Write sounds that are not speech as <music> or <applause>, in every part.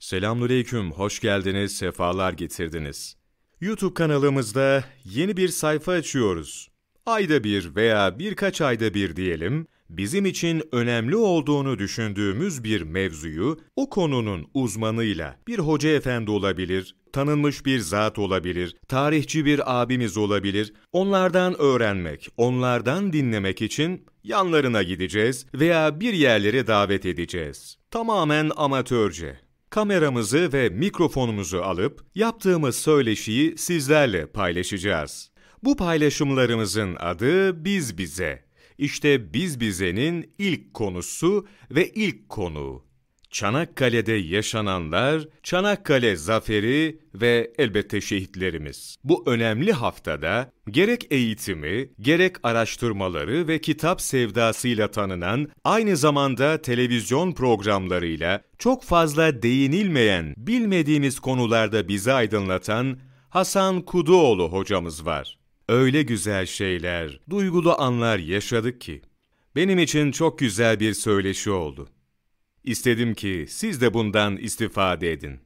Selamünaleyküm, hoş geldiniz, sefalar getirdiniz. YouTube kanalımızda yeni bir sayfa açıyoruz. Ayda bir veya birkaç ayda bir diyelim, bizim için önemli olduğunu düşündüğümüz bir mevzuyu o konunun uzmanıyla bir hoca efendi olabilir, tanınmış bir zat olabilir, tarihçi bir abimiz olabilir, onlardan öğrenmek, onlardan dinlemek için yanlarına gideceğiz veya bir yerlere davet edeceğiz. Tamamen amatörce. Kameramızı ve mikrofonumuzu alıp yaptığımız söyleşiyi sizlerle paylaşacağız. Bu paylaşımlarımızın adı Biz Bize. İşte Biz Bize'nin ilk konusu ve ilk konuğu. Çanakkale'de yaşananlar, Çanakkale zaferi ve elbette şehitlerimiz. Bu önemli haftada gerek eğitimi, gerek araştırmaları ve kitap sevdasıyla tanınan, aynı zamanda televizyon programlarıyla çok fazla değinilmeyen, bilmediğimiz konularda bizi aydınlatan Hasan Kuduoğlu hocamız var. Öyle güzel şeyler, duygulu anlar yaşadık ki. Benim için çok güzel bir söyleşi oldu. İstedim ki siz de bundan istifade edin.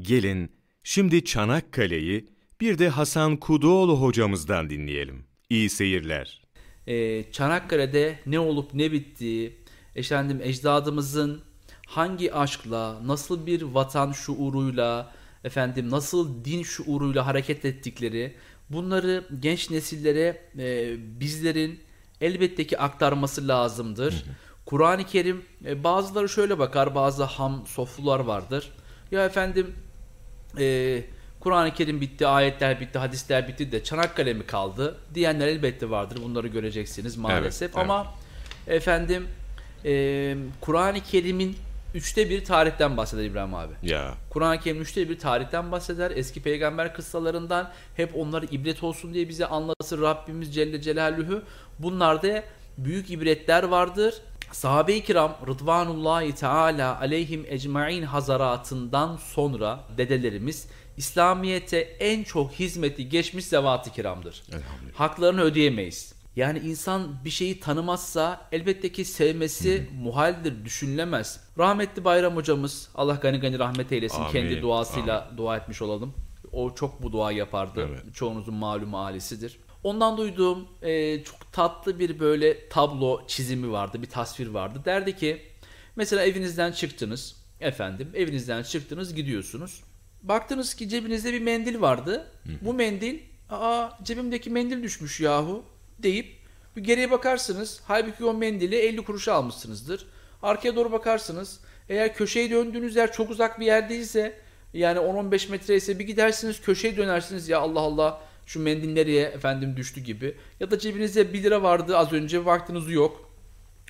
Gelin şimdi Çanakkale'yi bir de Hasan Kuduoğlu hocamızdan dinleyelim. İyi seyirler. Ee, Çanakkale'de ne olup ne bittiği, efendim ecdadımızın hangi aşkla, nasıl bir vatan şuuruyla, efendim nasıl din şuuruyla hareket ettikleri, bunları genç nesillere e, bizlerin elbette ki aktarması lazımdır. Hı hı. Kur'an-ı Kerim e, bazıları şöyle bakar bazı ham soflular vardır. Ya efendim e, Kur'an-ı Kerim bitti, ayetler bitti, hadisler bitti de Çanakkale mi kaldı diyenler elbette vardır. Bunları göreceksiniz maalesef. Evet, Ama evet. efendim e, Kur'an-ı Kerim'in üçte bir tarihten bahseder İbrahim abi. Ya. Kur'an-ı Kerim üçte bir tarihten bahseder. Eski peygamber kıssalarından hep onları ibret olsun diye bize anlatır Rabbimiz Celle Celaluhu. Bunlarda büyük ibretler vardır. Sahabe-i kiram Rıdvanullahi Teala aleyhim ecmain hazaratından sonra dedelerimiz İslamiyet'e en çok hizmeti geçmiş zevat-ı kiramdır. Haklarını ödeyemeyiz. Yani insan bir şeyi tanımazsa elbette ki sevmesi Hı. muhaldir, düşünülemez. Rahmetli Bayram hocamız, Allah gani gani rahmet eylesin, Amin. kendi duasıyla Amin. dua etmiş olalım. O çok bu dua yapardı. Evet. Çoğunuzun malum ailesidir. Ondan duyduğum e, çok tatlı bir böyle tablo çizimi vardı, bir tasvir vardı. Derdi ki mesela evinizden çıktınız efendim, evinizden çıktınız gidiyorsunuz. Baktınız ki cebinizde bir mendil vardı. Hı. Bu mendil, aa cebimdeki mendil düşmüş yahu deyip bir geriye bakarsınız. Halbuki o mendili 50 kuruşa almışsınızdır. Arkaya doğru bakarsınız. Eğer köşeyi döndüğünüz yer çok uzak bir yer değilse yani 10-15 metre ise bir gidersiniz köşeye dönersiniz ya Allah Allah şu mendil nereye efendim düştü gibi. Ya da cebinizde 1 lira vardı az önce vaktiniz yok.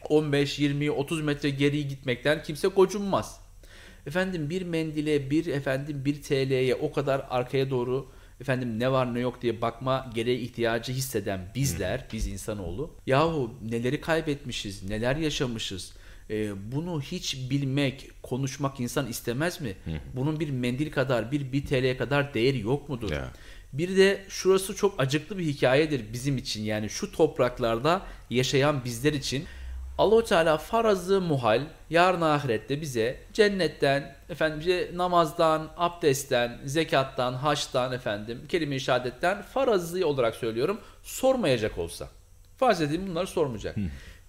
15, 20, 30 metre geriye gitmekten kimse gocunmaz. Efendim bir mendile, bir efendim bir TL'ye o kadar arkaya doğru efendim ne var ne yok diye bakma gereği ihtiyacı hisseden bizler, hmm. biz insanoğlu. Yahu neleri kaybetmişiz, neler yaşamışız. Ee, bunu hiç bilmek, konuşmak insan istemez mi? Hmm. Bunun bir mendil kadar, bir 1 TL kadar değeri yok mudur? Yeah. Bir de şurası çok acıklı bir hikayedir bizim için. Yani şu topraklarda yaşayan bizler için Allahu Teala farazı muhal yarın ahirette bize cennetten, efendim bize namazdan, abdestten, zekattan, haçtan efendim kelime-i şehadetten farazı olarak söylüyorum sormayacak olsa. Farz edeyim bunları sormayacak.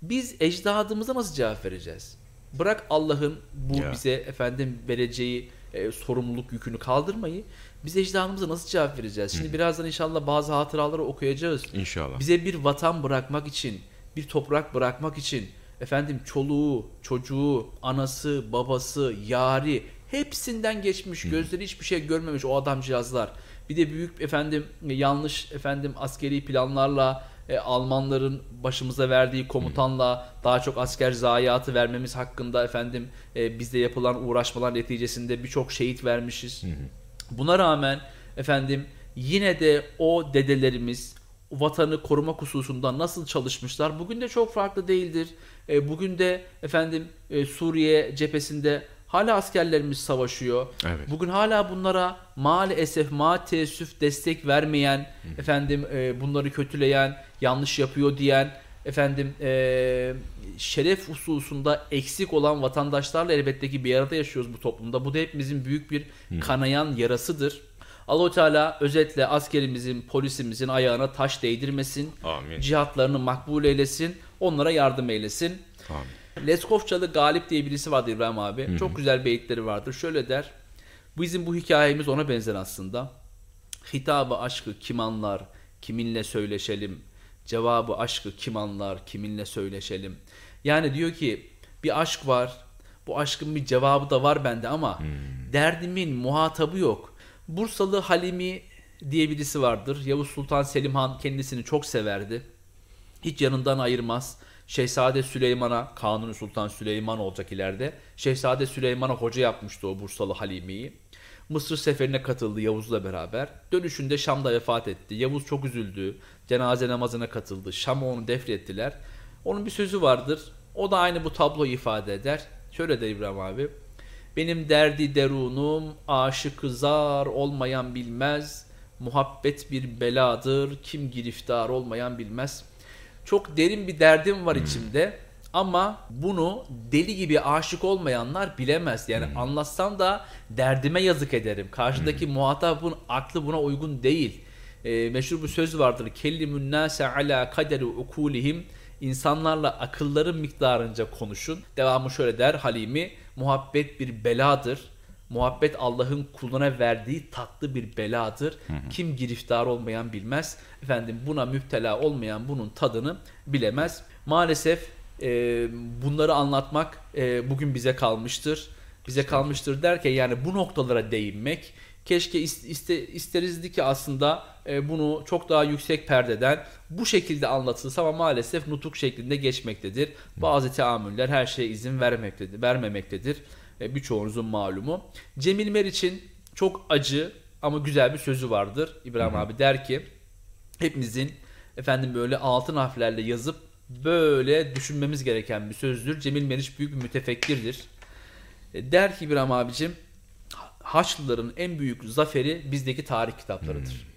Biz ecdadımıza nasıl cevap vereceğiz? Bırak Allah'ın bu ya. bize efendim vereceği e, sorumluluk yükünü kaldırmayı. Biz ecdadımıza nasıl cevap vereceğiz? Şimdi Hı. birazdan inşallah bazı hatıraları okuyacağız. İnşallah. Bize bir vatan bırakmak için, bir toprak bırakmak için efendim çoluğu, çocuğu, anası, babası, yari hepsinden geçmiş. Hı. Gözleri hiçbir şey görmemiş o adamcağızlar. Bir de büyük efendim yanlış efendim askeri planlarla e, Almanların başımıza verdiği komutanla daha çok asker zayiatı vermemiz hakkında efendim e, bizde yapılan uğraşmalar neticesinde birçok şehit vermişiz. Hı hı. Buna rağmen efendim yine de o dedelerimiz vatanı korumak hususunda nasıl çalışmışlar? Bugün de çok farklı değildir. E, bugün de efendim e, Suriye cephesinde hala askerlerimiz savaşıyor. Evet. Bugün hala bunlara maalesef ma teessüf destek vermeyen, Hı. efendim e, bunları kötüleyen, yanlış yapıyor diyen efendim e, şeref hususunda eksik olan vatandaşlarla elbette ki bir arada yaşıyoruz bu toplumda. Bu da hepimizin büyük bir kanayan yarasıdır. Allah Teala özetle askerimizin, polisimizin ayağına taş değdirmesin. Amin. Cihatlarını makbul eylesin. Onlara yardım eylesin. Amin. Leskovçalı Galip diye birisi vardı İbrahim abi. Çok güzel beyitleri vardır. Şöyle der. Bizim bu hikayemiz ona benzer aslında. Hitabı aşkı kim anlar, kiminle söyleşelim. Cevabı aşkı kim anlar, kiminle söyleşelim. Yani diyor ki bir aşk var. Bu aşkın bir cevabı da var bende ama derdimin muhatabı yok. Bursalı Halimi diye birisi vardır. Yavuz Sultan Selim Han kendisini çok severdi. Hiç yanından ayırmaz. Şehzade Süleyman'a, Kanuni Sultan Süleyman olacak ileride. Şehzade Süleyman'a hoca yapmıştı o Bursalı Halime'yi. Mısır seferine katıldı Yavuz'la beraber. Dönüşünde Şam'da vefat etti. Yavuz çok üzüldü. Cenaze namazına katıldı. Şam'a onu defnettiler. Onun bir sözü vardır. O da aynı bu tabloyu ifade eder. Şöyle der İbrahim abi. Benim derdi derunum, aşıkı zar olmayan bilmez. Muhabbet bir beladır, kim giriftar olmayan bilmez. Çok derin bir derdim var içimde ama bunu deli gibi aşık olmayanlar bilemez. Yani anlatsam da derdime yazık ederim. Karşıdaki muhatabın aklı buna uygun değil. Ee, meşhur bir söz vardır. Kellimün nase ala kaderi ukulihim. İnsanlarla akılların miktarınca konuşun. Devamı şöyle der Halimi. Muhabbet bir beladır. Muhabbet Allah'ın kuluna verdiği tatlı bir beladır. Kim giriftar olmayan bilmez. Efendim buna müptela olmayan bunun tadını bilemez. Maalesef e, bunları anlatmak e, bugün bize kalmıştır. Bize kalmıştır derken yani bu noktalara değinmek keşke is- iste, isterizdi ki aslında e, bunu çok daha yüksek perdeden bu şekilde anlatılsa ama maalesef nutuk şeklinde geçmektedir. Bazı teamüller her şeye izin vermektedir, vermemektedir. E, birçoğunuzun malumu. Cemil Meriç'in çok acı ama güzel bir sözü vardır. İbrahim abi der ki hepimizin efendim böyle altın harflerle yazıp böyle düşünmemiz gereken bir sözdür. Cemil Meriç büyük bir mütefekkirdir. E, Der ki İbrahim abicim Haçlıların en büyük zaferi bizdeki tarih kitaplarıdır.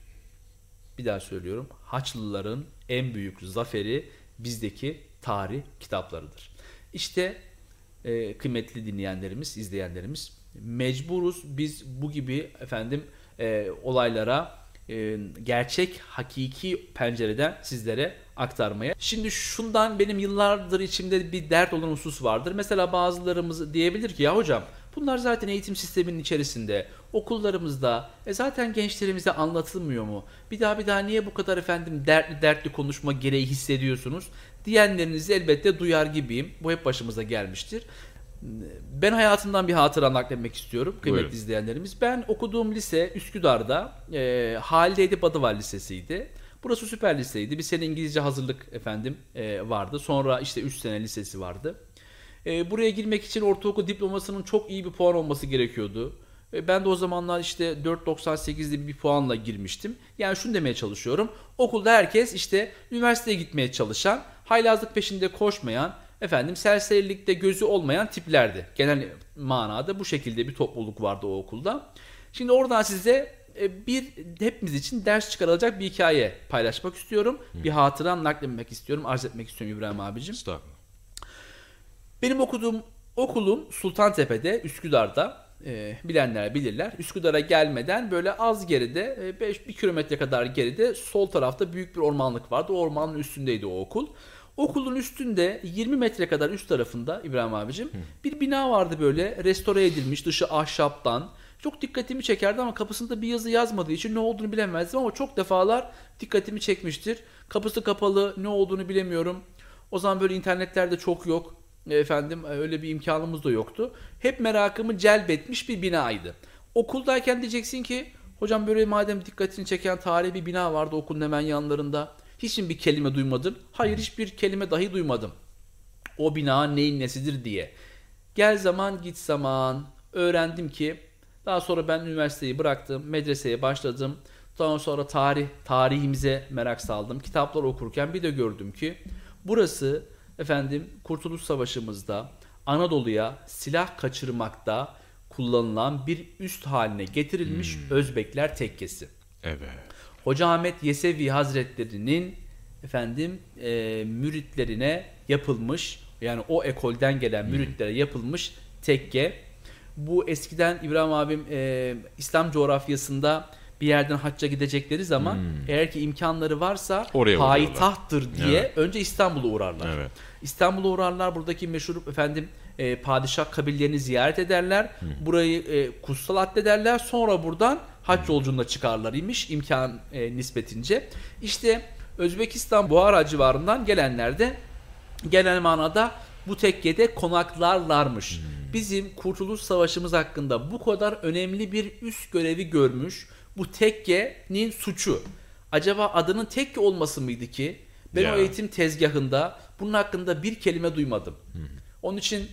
Bir daha söylüyorum. Haçlıların en büyük zaferi bizdeki tarih kitaplarıdır. İşte e, kıymetli dinleyenlerimiz, izleyenlerimiz mecburuz biz bu gibi efendim e, olaylara e, gerçek, hakiki pencereden sizlere aktarmaya. Şimdi şundan benim yıllardır içimde bir dert olan husus vardır. Mesela bazılarımız diyebilir ki ya hocam bunlar zaten eğitim sisteminin içerisinde, okullarımızda, e zaten gençlerimize anlatılmıyor mu? Bir daha bir daha niye bu kadar efendim dertli dertli konuşma gereği hissediyorsunuz? Diyenlerinizi elbette duyar gibiyim. Bu hep başımıza gelmiştir. Ben hayatımdan bir hatıra nakletmek istiyorum kıymetli Buyurun. izleyenlerimiz. Ben okuduğum lise Üsküdar'da e, Halide Edip Adıvar Lisesi'ydi. Burası süper liseydi. Bir sene İngilizce hazırlık efendim e, vardı. Sonra işte 3 sene lisesi vardı. E, buraya girmek için ortaokul diplomasının çok iyi bir puan olması gerekiyordu. E, ben de o zamanlar işte 4.98'li bir puanla girmiştim. Yani şunu demeye çalışıyorum. Okulda herkes işte üniversiteye gitmeye çalışan, haylazlık peşinde koşmayan, efendim serserilikte gözü olmayan tiplerdi. Genel manada bu şekilde bir topluluk vardı o okulda. Şimdi oradan size e, bir hepimiz için ders çıkarılacak bir hikaye paylaşmak istiyorum. Bir hatıra nakletmek istiyorum, arz etmek istiyorum İbrahim abicim. Estağfurullah. Benim okuduğum okulum Sultantepe'de, Üsküdar'da. E, bilenler bilirler. Üsküdar'a gelmeden böyle az geride, 5 bir kilometre kadar geride sol tarafta büyük bir ormanlık vardı. O ormanın üstündeydi o okul. Okulun üstünde 20 metre kadar üst tarafında İbrahim abicim bir bina vardı böyle restore edilmiş dışı ahşaptan. Çok dikkatimi çekerdi ama kapısında bir yazı yazmadığı için ne olduğunu bilemezdim ama çok defalar dikkatimi çekmiştir. Kapısı kapalı ne olduğunu bilemiyorum. O zaman böyle internetlerde çok yok. Efendim öyle bir imkanımız da yoktu. Hep merakımı celbetmiş bir binaydı. Okuldayken diyeceksin ki hocam böyle madem dikkatini çeken tarihi bir bina vardı okulun hemen yanlarında. Hiç mi bir kelime duymadın? Hayır hiçbir kelime dahi duymadım. O bina neyin nesidir diye. Gel zaman git zaman öğrendim ki daha sonra ben üniversiteyi bıraktım, medreseye başladım. Daha sonra tarih, tarihimize merak saldım. Kitaplar okurken bir de gördüm ki burası efendim Kurtuluş Savaşı'mızda Anadolu'ya silah kaçırmakta kullanılan bir üst haline getirilmiş Özbekler tekkesi. Evet. Hoca Ahmet Yesevi Hazretleri'nin efendim e, müritlerine yapılmış yani o ekolden gelen müritlere yapılmış tekke. Bu eskiden İbrahim abim e, İslam coğrafyasında bir yerden hacca gidecekleri zaman eğer ki imkanları varsa Oraya payitahttır diye Evet. önce İstanbul'a uğrarlar. Evet. İstanbul'a uğrarlar. Buradaki meşhur efendim e, padişah kabillerini ziyaret ederler. Burayı e, kutsal addederler. Sonra buradan hac yolculuğuna çıkarlar imiş imkan e, nispetince. İşte Özbekistan Buhara civarından gelenler de genel manada bu tekkede konaklarlarmış. Bizim Kurtuluş Savaşımız hakkında bu kadar önemli bir üst görevi görmüş bu tekkenin suçu. Acaba adının tekke olması mıydı ki? Ben Ya. o eğitim tezgahında bunun hakkında bir kelime duymadım. Onun için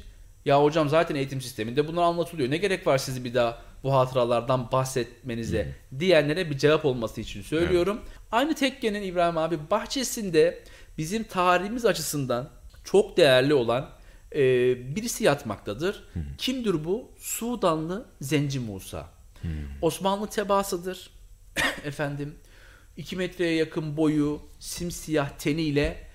ya hocam zaten eğitim sisteminde bunlar anlatılıyor. Ne gerek var sizi bir daha bu hatıralardan bahsetmenize diyenlere bir cevap olması için söylüyorum. Aynı tekkenin İbrahim abi bahçesinde bizim tarihimiz açısından çok değerli olan e, birisi yatmaktadır. Kimdir bu? Sudanlı Zenci Musa. Osmanlı tebaasıdır. <coughs> Efendim 2 metreye yakın boyu, simsiyah teniyle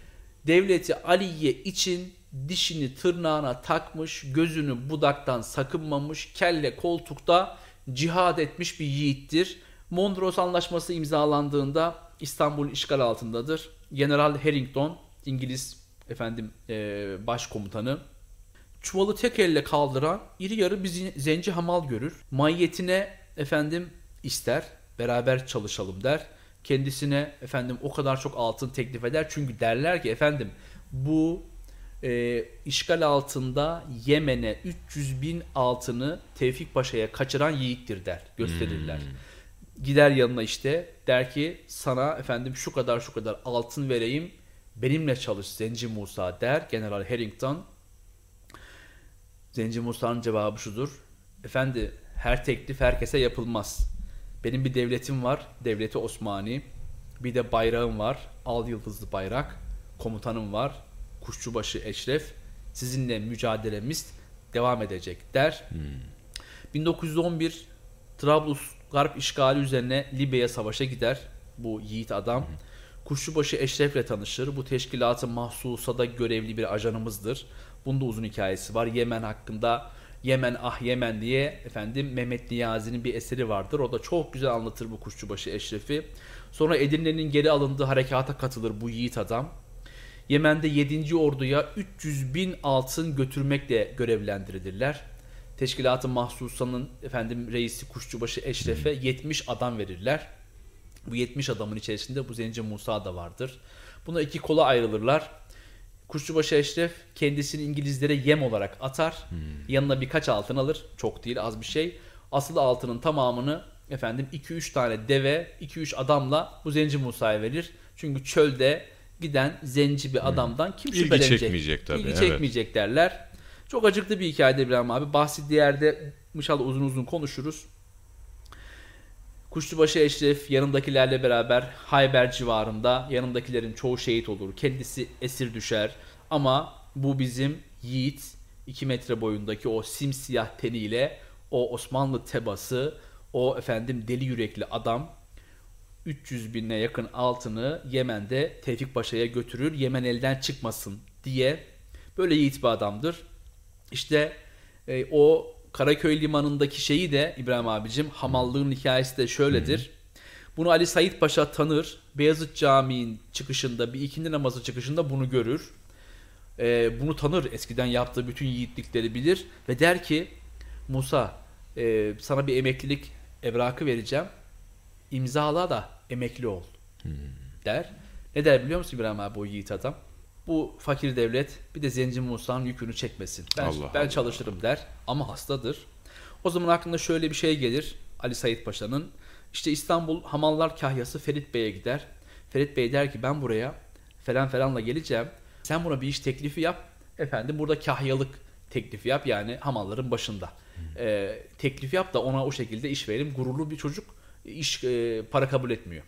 devleti Aliye için dişini tırnağına takmış, gözünü budaktan sakınmamış, kelle koltukta cihad etmiş bir yiğittir. Mondros Anlaşması imzalandığında İstanbul işgal altındadır. General Harrington, İngiliz efendim eee, başkomutanı, çuvalı tek elle kaldıran iri yarı bir zen- zenci hamal görür. Mahiyetine efendim ister, beraber çalışalım der. Kendisine efendim o kadar çok altın teklif eder. Çünkü derler ki efendim bu e, işgal altında Yemen'e 300 bin altını Tevfik Paşa'ya kaçıran yiğittir der. Gösterirler. Gider yanına işte der ki sana efendim şu kadar şu kadar altın vereyim benimle çalış Zenci Musa der General Harrington. Zenci Musa'nın cevabı şudur. Efendi her teklif herkese yapılmaz. Benim bir devletim var. Devleti Osmani. Bir de bayrağım var. Al yıldızlı bayrak. Komutanım var. Kuşçubaşı Eşref. Sizinle mücadelemiz devam edecek der. 1911 Trablus Garp işgali üzerine Libya'ya savaşa gider bu yiğit adam. Kuşçubaşı Eşref'le tanışır. Bu teşkilatın mahsusada görevli bir ajanımızdır. Bunda uzun hikayesi var. Yemen hakkında Yemen ah Yemen diye efendim Mehmet Niyazi'nin bir eseri vardır. O da çok güzel anlatır bu Kuşçubaşı Eşref'i. Sonra Edirne'nin geri alındığı harekata katılır bu yiğit adam. Yemen'de 7. orduya 300 bin altın götürmekle görevlendirilirler. Teşkilatı mahsusanın efendim reisi Kuşçubaşı Eşref'e 70 adam verirler. Bu 70 adamın içerisinde bu Zenci Musa da vardır. Buna iki kola ayrılırlar. Kuşçubaşı Eşref kendisini İngilizlere yem olarak atar. Yanına birkaç altın alır. Çok değil az bir şey. Asıl altının tamamını efendim 2-3 tane deve, 2-3 adamla bu Zenci Musa'ya verir. Çünkü çölde giden zenci bir adamdan kim İlgi şüphelenecek? çekmeyecek tabii, İlgi evet. çekmeyecek derler. Çok acıklı bir hikayede İbrahim abi. Bahsi diğerde inşallah uzun uzun konuşuruz. Kuşçubaşı Eşref yanındakilerle beraber Hayber civarında yanındakilerin çoğu şehit olur. Kendisi esir düşer. Ama bu bizim yiğit 2 metre boyundaki o simsiyah teniyle o Osmanlı tebası o efendim deli yürekli adam 300 binine yakın altını Yemen'de Tevfik Paşa'ya götürür. Yemen elden çıkmasın diye böyle yiğit bir adamdır. İşte e, o Karaköy limanındaki şeyi de İbrahim abicim hamallığın hikayesi de şöyledir. Bunu Ali Said Paşa tanır. Beyazıt Camii'nin çıkışında bir ikindi namazı çıkışında bunu görür. E, bunu tanır. Eskiden yaptığı bütün yiğitlikleri bilir ve der ki Musa e, sana bir emeklilik evrakı vereceğim. İmzala da emekli ol der. Ne der biliyor musun İbrahim abi o yiğit adam? Bu fakir devlet bir de Zenci Musa'nın yükünü çekmesin. Ben, Allah ben Allah. çalışırım der ama hastadır. O zaman aklına şöyle bir şey gelir Ali Said Paşa'nın. İşte İstanbul Hamallar Kahyası Ferit Bey'e gider. Ferit Bey der ki ben buraya falan falanla geleceğim. Sen buna bir iş teklifi yap. Efendim burada kahyalık teklifi yap yani hamalların başında. Ee, teklif yap da ona o şekilde iş verelim. Gururlu bir çocuk iş e, para kabul etmiyor.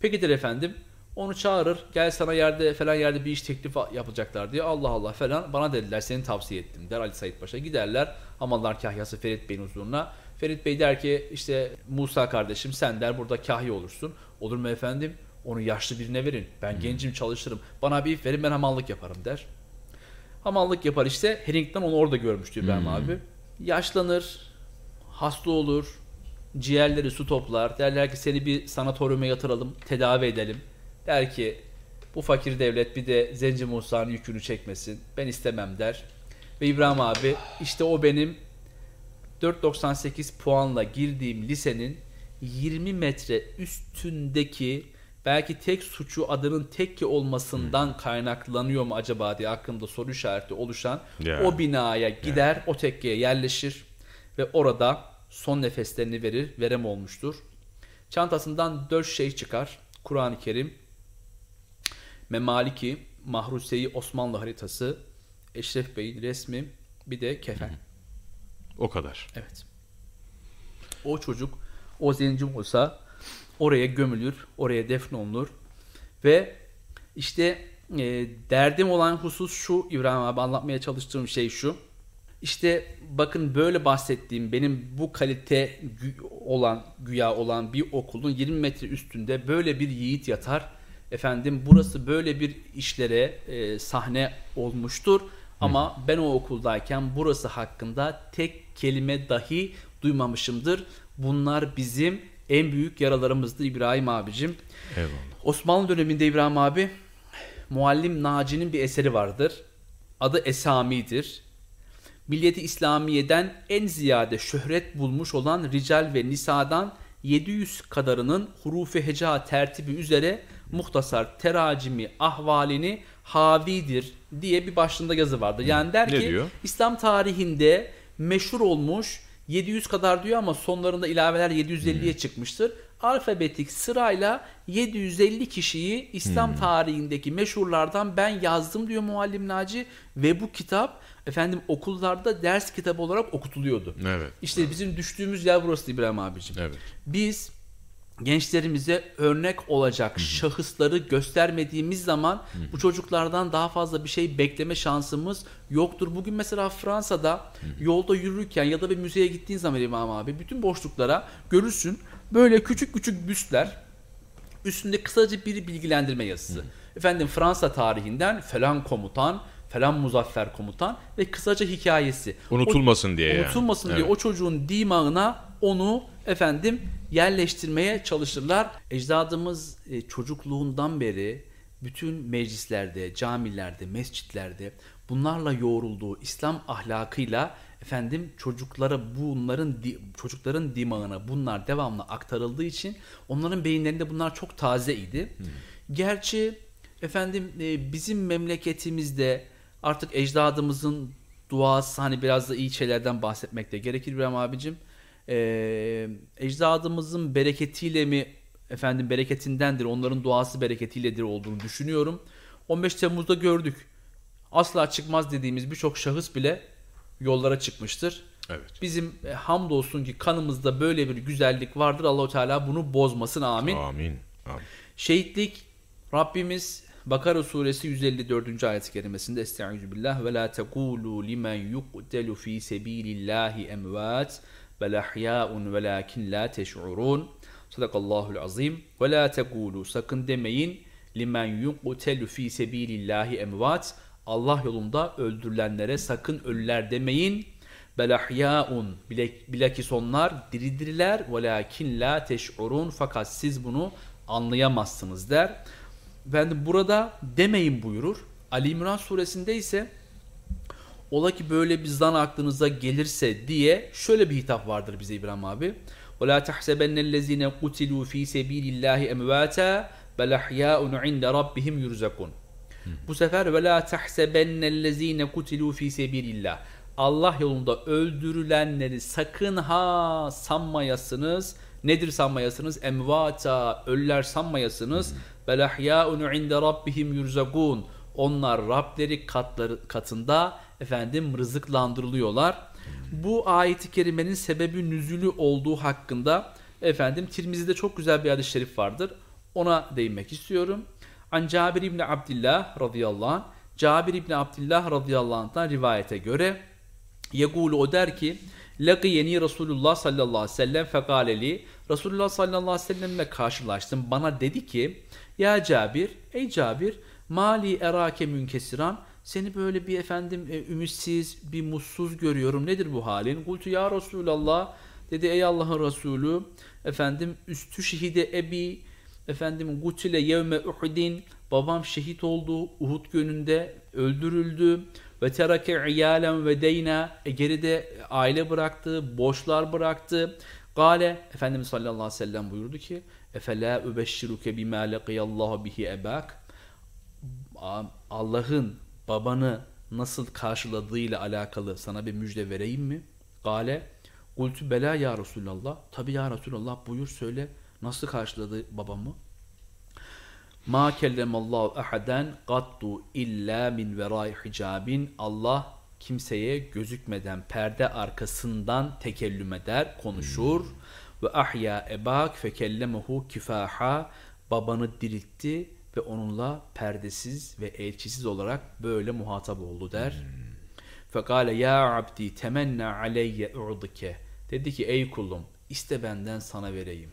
Peki der efendim. Onu çağırır. Gel sana yerde falan yerde bir iş teklifi yapacaklar diye. Allah Allah falan. Bana dediler seni tavsiye ettim der Ali Said Paşa. Giderler Hamallar Kahyası Ferit Bey'in huzuruna. Ferit Bey der ki işte Musa kardeşim sen der burada kahya olursun. Olur mu efendim? Onu yaşlı birine verin. Ben gencim çalışırım. Bana bir verin ben hamallık yaparım der. Hamallık yapar işte. Harrington onu orada görmüştü İbrahim abi. Yaşlanır, hasta olur, ciğerleri su toplar. Derler ki seni bir sanatoryuma yatıralım, tedavi edelim. Der ki bu fakir devlet bir de Zenci Musa'nın yükünü çekmesin. Ben istemem der. Ve İbrahim abi işte o benim 4.98 puanla girdiğim lisenin 20 metre üstündeki belki tek suçu adının tekke olmasından kaynaklanıyor mu acaba diye aklımda soru işareti oluşan Ya. o binaya gider, o tekkeye yerleşir ve orada son nefeslerini verir, verem olmuştur. Çantasından dört şey çıkar. Kur'an-ı Kerim, Memaliki, Mahruseyi Osmanlı haritası, Eşref Bey'in resmi, bir de kefen. O kadar. Evet. O çocuk o zenci olsa oraya gömülür, oraya defnolunur ve işte e, derdim olan husus şu İbrahim abi anlatmaya çalıştığım şey şu. İşte bakın böyle bahsettiğim benim bu kalite gü- olan güya olan bir okulun 20 metre üstünde böyle bir yiğit yatar. Efendim burası böyle bir işlere e, sahne olmuştur. Ama ben o okuldayken burası hakkında tek kelime dahi duymamışımdır. Bunlar bizim en büyük yaralarımızdı İbrahim abicim. Eyvallah. Osmanlı döneminde İbrahim abi Muallim Naci'nin bir eseri vardır. Adı Esami'dir. Milliyeti İslamiye'den en ziyade şöhret bulmuş olan rical ve nisadan 700 kadarının hurufi heca tertibi üzere muhtasar teracimi ahvalini havidir diye bir başlığında yazı vardı. Yani der Ne ki diyor? İslam tarihinde meşhur olmuş 700 kadar diyor ama sonlarında ilaveler 750'ye çıkmıştır. Alfabetik sırayla 750 kişiyi İslam tarihindeki meşhurlardan ben yazdım diyor Muallim Naci ve bu kitap efendim okullarda ders kitabı olarak okutuluyordu. Evet. İşte bizim düştüğümüz yer burası İbrahim abicim. Evet. Biz gençlerimize örnek olacak şahısları göstermediğimiz zaman bu çocuklardan daha fazla bir şey bekleme şansımız yoktur. Bugün mesela Fransa'da yolda yürürken ya da bir müzeye gittiğin zaman İmam abi bütün boşluklara görürsün böyle küçük küçük büstler üstünde kısaca bir bilgilendirme yazısı. Efendim Fransa tarihinden falan komutan, falan muzaffer komutan ve kısaca hikayesi. Unutulmasın diye yani. Unutulmasın diye Evet. o çocuğun dimağına onu efendim yerleştirmeye çalışırlar. Ecdadımız e, çocukluğundan beri bütün meclislerde, camilerde, mescitlerde bunlarla yoğrulduğu İslam ahlakıyla efendim çocuklara bunların di- çocukların dimağına bunlar devamlı aktarıldığı için onların beyinlerinde bunlar çok tazeydi. Gerçi efendim e, bizim memleketimizde artık ecdadımızın duası hani biraz da iyi şeylerden bahsetmek de gerekir İbrahim abicim. Ee, ecdadımızın bereketiyle mi efendim bereketindendir onların duası bereketiyledir olduğunu düşünüyorum. 15 Temmuz'da gördük. Asla çıkmaz dediğimiz birçok şahıs bile yollara çıkmıştır. Evet. Bizim e, hamdolsun ki kanımızda böyle bir güzellik vardır. Allahu Teala bunu bozmasın. Amin. Amin. Amin. Şehitlik Rabbimiz Bakara suresi 154. ayet-i kerimesinde Estaizu billah ve la tekulu limen yuqtelu fi sebilillahi emvat bel ahya'un velakin la teş'urun Sadakallahul azim ve la tekulu sakın demeyin limen yuqtelu fi sebilillahi emvat Allah yolunda öldürülenlere sakın ölüler demeyin bel ahya'un Bilek- bilakis onlar diridirler velakin la teş'urun fakat siz bunu anlayamazsınız der. Ben burada demeyin buyurur. Ali İmran suresinde ise ola ki böyle bir zan aklınıza gelirse diye şöyle bir hitap vardır bize İbrahim abi. وَلَا تَحْسَبَنَّ الَّذ۪ينَ قُتِلُوا ف۪ي سَب۪يلِ اللّٰهِ اَمْوَاتًا بَلْ اَحْيَاءٌ عِنْدَ رَبِّهِمْ يُرْزَقُونَ Bu sefer وَلَا تَحْسَبَنَّ الَّذ۪ينَ قُتِلُوا ف۪ي سَب۪يلِ اللّٰهِ Allah yolunda öldürülenleri sakın ha sanmayasınız. Nedir sanmayasınız? Emvata, ölüler sanmayasınız. Bel ahya'un inde rabbihim yurzakun. Onlar Rableri katları, katında efendim rızıklandırılıyorlar. Bu ayeti kerimenin sebebi nüzülü olduğu hakkında efendim Tirmizi'de çok güzel bir hadis-i şerif vardır. Ona değinmek istiyorum. An Cabir İbni Abdillah radıyallahu anh, Cabir İbni Abdillah radıyallahu anh'tan rivayete göre Yegulu o der ki Lakiyeni Resulullah sallallahu aleyhi ve sellem fekaleli. Resulullah sallallahu aleyhi ve sellemle karşılaştım. Bana dedi ki ya Cabir, ey Cabir mali erake münkesiran seni böyle bir efendim e, ümitsiz, bir mutsuz görüyorum. Nedir bu halin? Kultu ya Resulallah dedi ey Allah'ın Resulü efendim üstü şehide ebi efendim gutile yevme uhudin babam şehit oldu Uhud gününde öldürüldü ve terake iyalen ve deyna e, geride aile bıraktı borçlar bıraktı Gale Efendimiz sallallahu aleyhi ve sellem buyurdu ki Efela übeşşiruke bima lekiyallahu bihi ebak Allah'ın babanı nasıl karşıladığıyla alakalı sana bir müjde vereyim mi? Gale Kultu bela ya Resulallah. Tabi ya Resulallah buyur söyle. Nasıl karşıladı babamı? Ma kellemallahu ahaden gattu illa min verai hicabin. Allah kimseye gözükmeden perde arkasından tekellüm eder, konuşur. Ve ahya ebak fekellemehu kifaha. Babanı diriltti ve onunla perdesiz ve elçisiz olarak böyle muhatap oldu der. Fekale ya abdi temenna aleyye u'dike. Dedi ki ey kulum iste benden sana vereyim.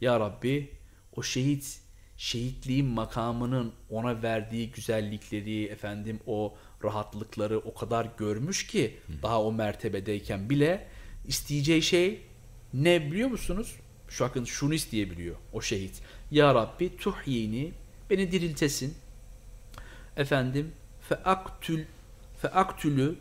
Ya Rabbi o şehit şehitliğin makamının ona verdiği güzellikleri efendim o rahatlıkları o kadar görmüş ki daha o mertebedeyken bile isteyeceği şey ne biliyor musunuz? Şu akın şunu isteyebiliyor o şehit. Ya Rabbi tuhyini beni diriltesin. Efendim fe aktül fe aktülü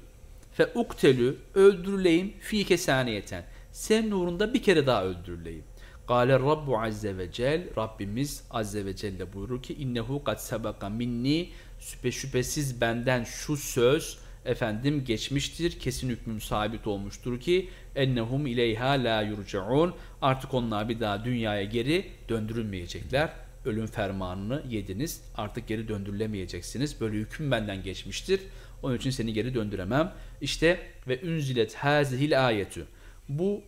fe uktelü öldürüleyim fi kesaniyeten. Sen nurunda bir kere daha öldürüleyim. Gale Rabbu azze ve cel Rabbimiz azze ve celle buyurur ki innehu kad sebeka minni şüphe şüphesiz benden şu söz efendim geçmiştir. Kesin hükmüm sabit olmuştur ki ennehum ileyha la yurcaun artık onlar bir daha dünyaya geri döndürülmeyecekler. Ölüm fermanını yediniz. Artık geri döndürülemeyeceksiniz. Böyle hüküm benden geçmiştir. Onun için seni geri döndüremem. İşte ve ünzilet hazihil ayetü. Bu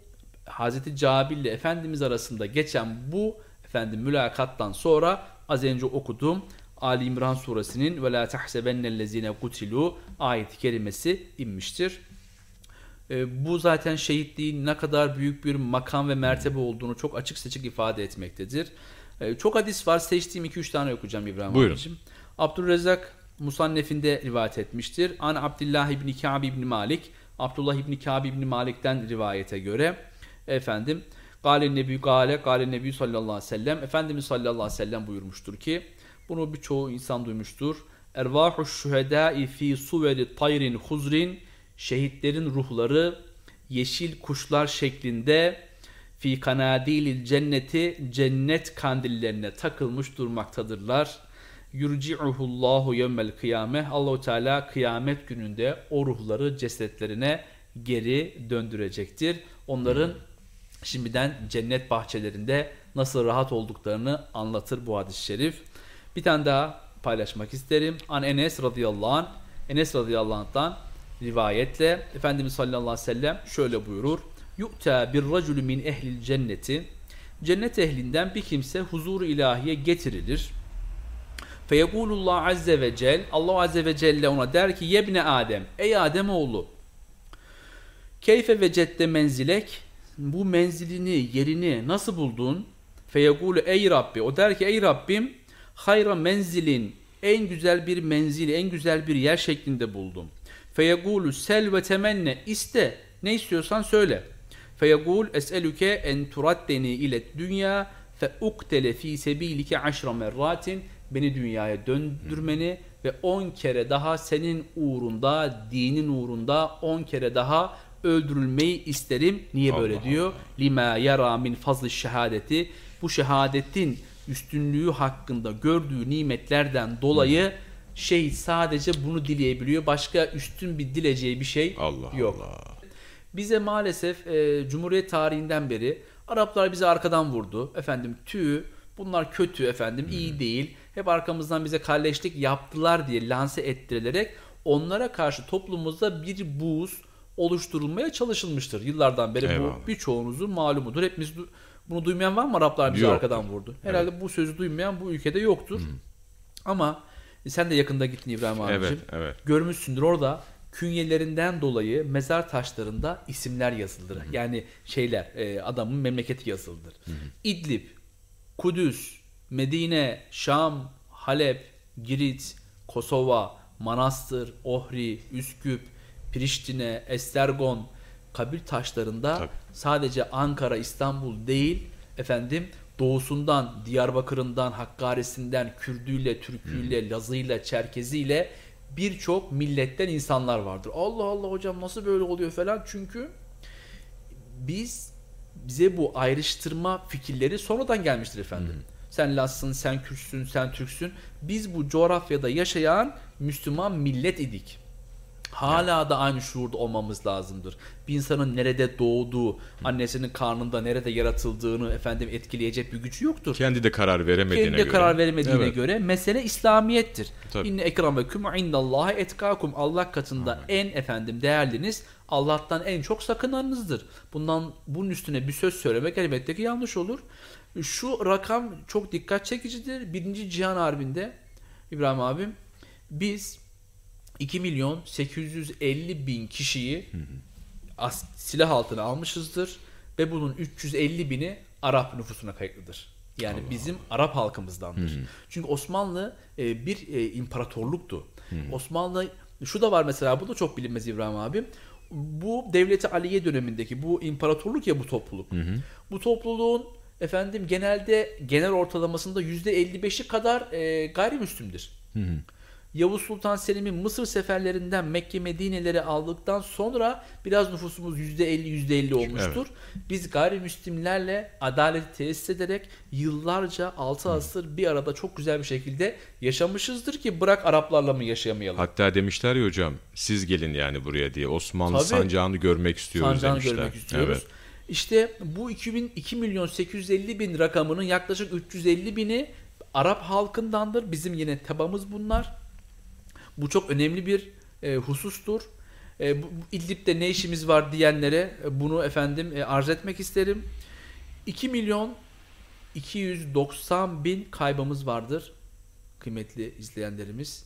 Hazreti Cabil ile Efendimiz arasında geçen bu efendim mülakattan sonra az önce okuduğum Ali İmran suresinin ve la tahsebennellezine kutilu ayet kelimesi inmiştir. E, bu zaten şehitliğin ne kadar büyük bir makam ve mertebe olduğunu çok açık seçik ifade etmektedir. E, çok hadis var. Seçtiğim 2-3 tane okuyacağım İbrahim Buyurun. abicim. Abdülrezzak Musannef'inde rivayet etmiştir. An Abdullah İbni Ka'b İbni Malik Abdullah İbni Ka'b İbni Malik'ten rivayete göre efendim Gale Nebi Gale Gale Nebi sallallahu aleyhi ve sellem Efendimiz sallallahu aleyhi ve sellem buyurmuştur ki bunu birçoğu insan duymuştur. Ervahu şühedai fi suveri tayrin huzrin şehitlerin ruhları yeşil kuşlar şeklinde fi kanadilil cenneti cennet kandillerine takılmış durmaktadırlar. Yurci'uhullahu yevmel kıyame. Allahu Teala kıyamet gününde o ruhları cesetlerine geri döndürecektir. Onların şimdiden cennet bahçelerinde nasıl rahat olduklarını anlatır bu hadis-i şerif. Bir tane daha paylaşmak isterim. An Enes radıyallahu anh, Enes radıyallahu anh'tan rivayetle Efendimiz sallallahu aleyhi ve sellem şöyle buyurur. Yu'ta bir racülü min ehlil cenneti Cennet ehlinden bir kimse huzuru ilahiye getirilir. Feyekulullah azze ve cel Allah azze ve celle ona der ki yebne Adem ey Adem oğlu keyfe ve cedde menzilek bu menzilini yerini nasıl buldun? Feyekulu ey Rabbi o der ki ey Rabbim hayra menzilin en güzel bir menzili en güzel bir yer şeklinde buldum. Feyekulu sel ve temenne iste ne istiyorsan söyle. Feyekul es'elüke en turaddeni ile dünya fe uktele fi sebilike aşra merratin beni dünyaya döndürmeni ve 10 kere daha senin uğrunda, dinin uğrunda 10 kere daha öldürülmeyi isterim. Niye böyle Allah diyor? Lima yara min fazlı şehadeti. Bu şehadetin üstünlüğü hakkında gördüğü nimetlerden dolayı şehit sadece bunu dileyebiliyor. Başka üstün bir dileceği bir şey Allah yok. Allah. Bize maalesef e, Cumhuriyet tarihinden beri Araplar bizi arkadan vurdu. Efendim tüy bunlar kötü efendim iyi değil. Hep arkamızdan bize kalleşlik yaptılar diye lanse ettirilerek onlara karşı toplumumuzda bir buğz oluşturulmaya çalışılmıştır. Yıllardan beri Eyvallah. bu birçoğunuzun malumudur. Hepimiz bunu duymayan var mı Araplar bizi Yok. arkadan vurdu? Herhalde bu sözü duymayan bu ülkede yoktur. Ama sen de yakında gittin İbrahim abicim. Evet, evet. Görmüşsündür orada künyelerinden dolayı mezar taşlarında isimler yazılır. Yani şeyler e, adamın memleketi yazılır. İdlib, Kudüs, Medine, Şam, Halep, Girit, Kosova, Manastır, Ohri, Üsküp, Priştine, Estergon kabir taşlarında Tabii. sadece Ankara, İstanbul değil efendim doğusundan, Diyarbakır'ından, Hakkari'sinden, Kürdüyle, Türküyle, Lazıyla, Çerkeziyle birçok milletten insanlar vardır. Allah Allah hocam nasıl böyle oluyor falan çünkü biz bize bu ayrıştırma fikirleri sonradan gelmiştir efendim. Sen Lassın, sen Kürtsün, sen Türksün. Biz bu coğrafyada yaşayan Müslüman millet idik. Hala da aynı şuurda olmamız lazımdır. Bir insanın nerede doğduğu, annesinin karnında nerede yaratıldığını efendim etkileyecek bir gücü yoktur. Kendi de karar veremediğine Kendi göre. karar veremediğine Evet. göre mesele İslamiyettir. Tabii. İnne ekrameküm indallahi etkakum. Allah katında en efendim değerliniz Allah'tan en çok sakınanınızdır. Bundan bunun üstüne bir söz söylemek elbette ki yanlış olur. Şu rakam çok dikkat çekicidir. Birinci Cihan Harbi'nde İbrahim abim biz 2 milyon 850 bin kişiyi as- silah altına almışızdır ve bunun 350 bini Arap nüfusuna kayıtlıdır. Yani bizim Arap halkımızdandır. Çünkü Osmanlı e, bir e, imparatorluktu. Osmanlı şu da var mesela bu da çok bilinmez İbrahim abi. Bu Devleti Aliye dönemindeki bu imparatorluk ya bu topluluk. Bu topluluğun efendim genelde genel ortalamasında %55'i kadar e, gayrimüslimdir. Yavuz Sultan Selim'in Mısır seferlerinden Mekke Medine'leri aldıktan sonra biraz nüfusumuz %50 %50 olmuştur. Biz gayrimüslimlerle adaleti tesis ederek yıllarca 6 asır bir arada çok güzel bir şekilde yaşamışızdır ki bırak Araplarla mı yaşayamayalım. Hatta demişler ya hocam siz gelin yani buraya diye Osmanlı Tabii. sancağını görmek istiyoruz Sancağını demişler. görmek istiyoruz. Evet. İşte bu 2000, 2 milyon 850 bin rakamının yaklaşık 350 bini Arap halkındandır. Bizim yine tabamız bunlar. Bu çok önemli bir e, husustur. E, bu, İdlib'de ne işimiz var diyenlere e, bunu efendim e, arz etmek isterim. 2 milyon 290 bin kaybımız vardır kıymetli izleyenlerimiz.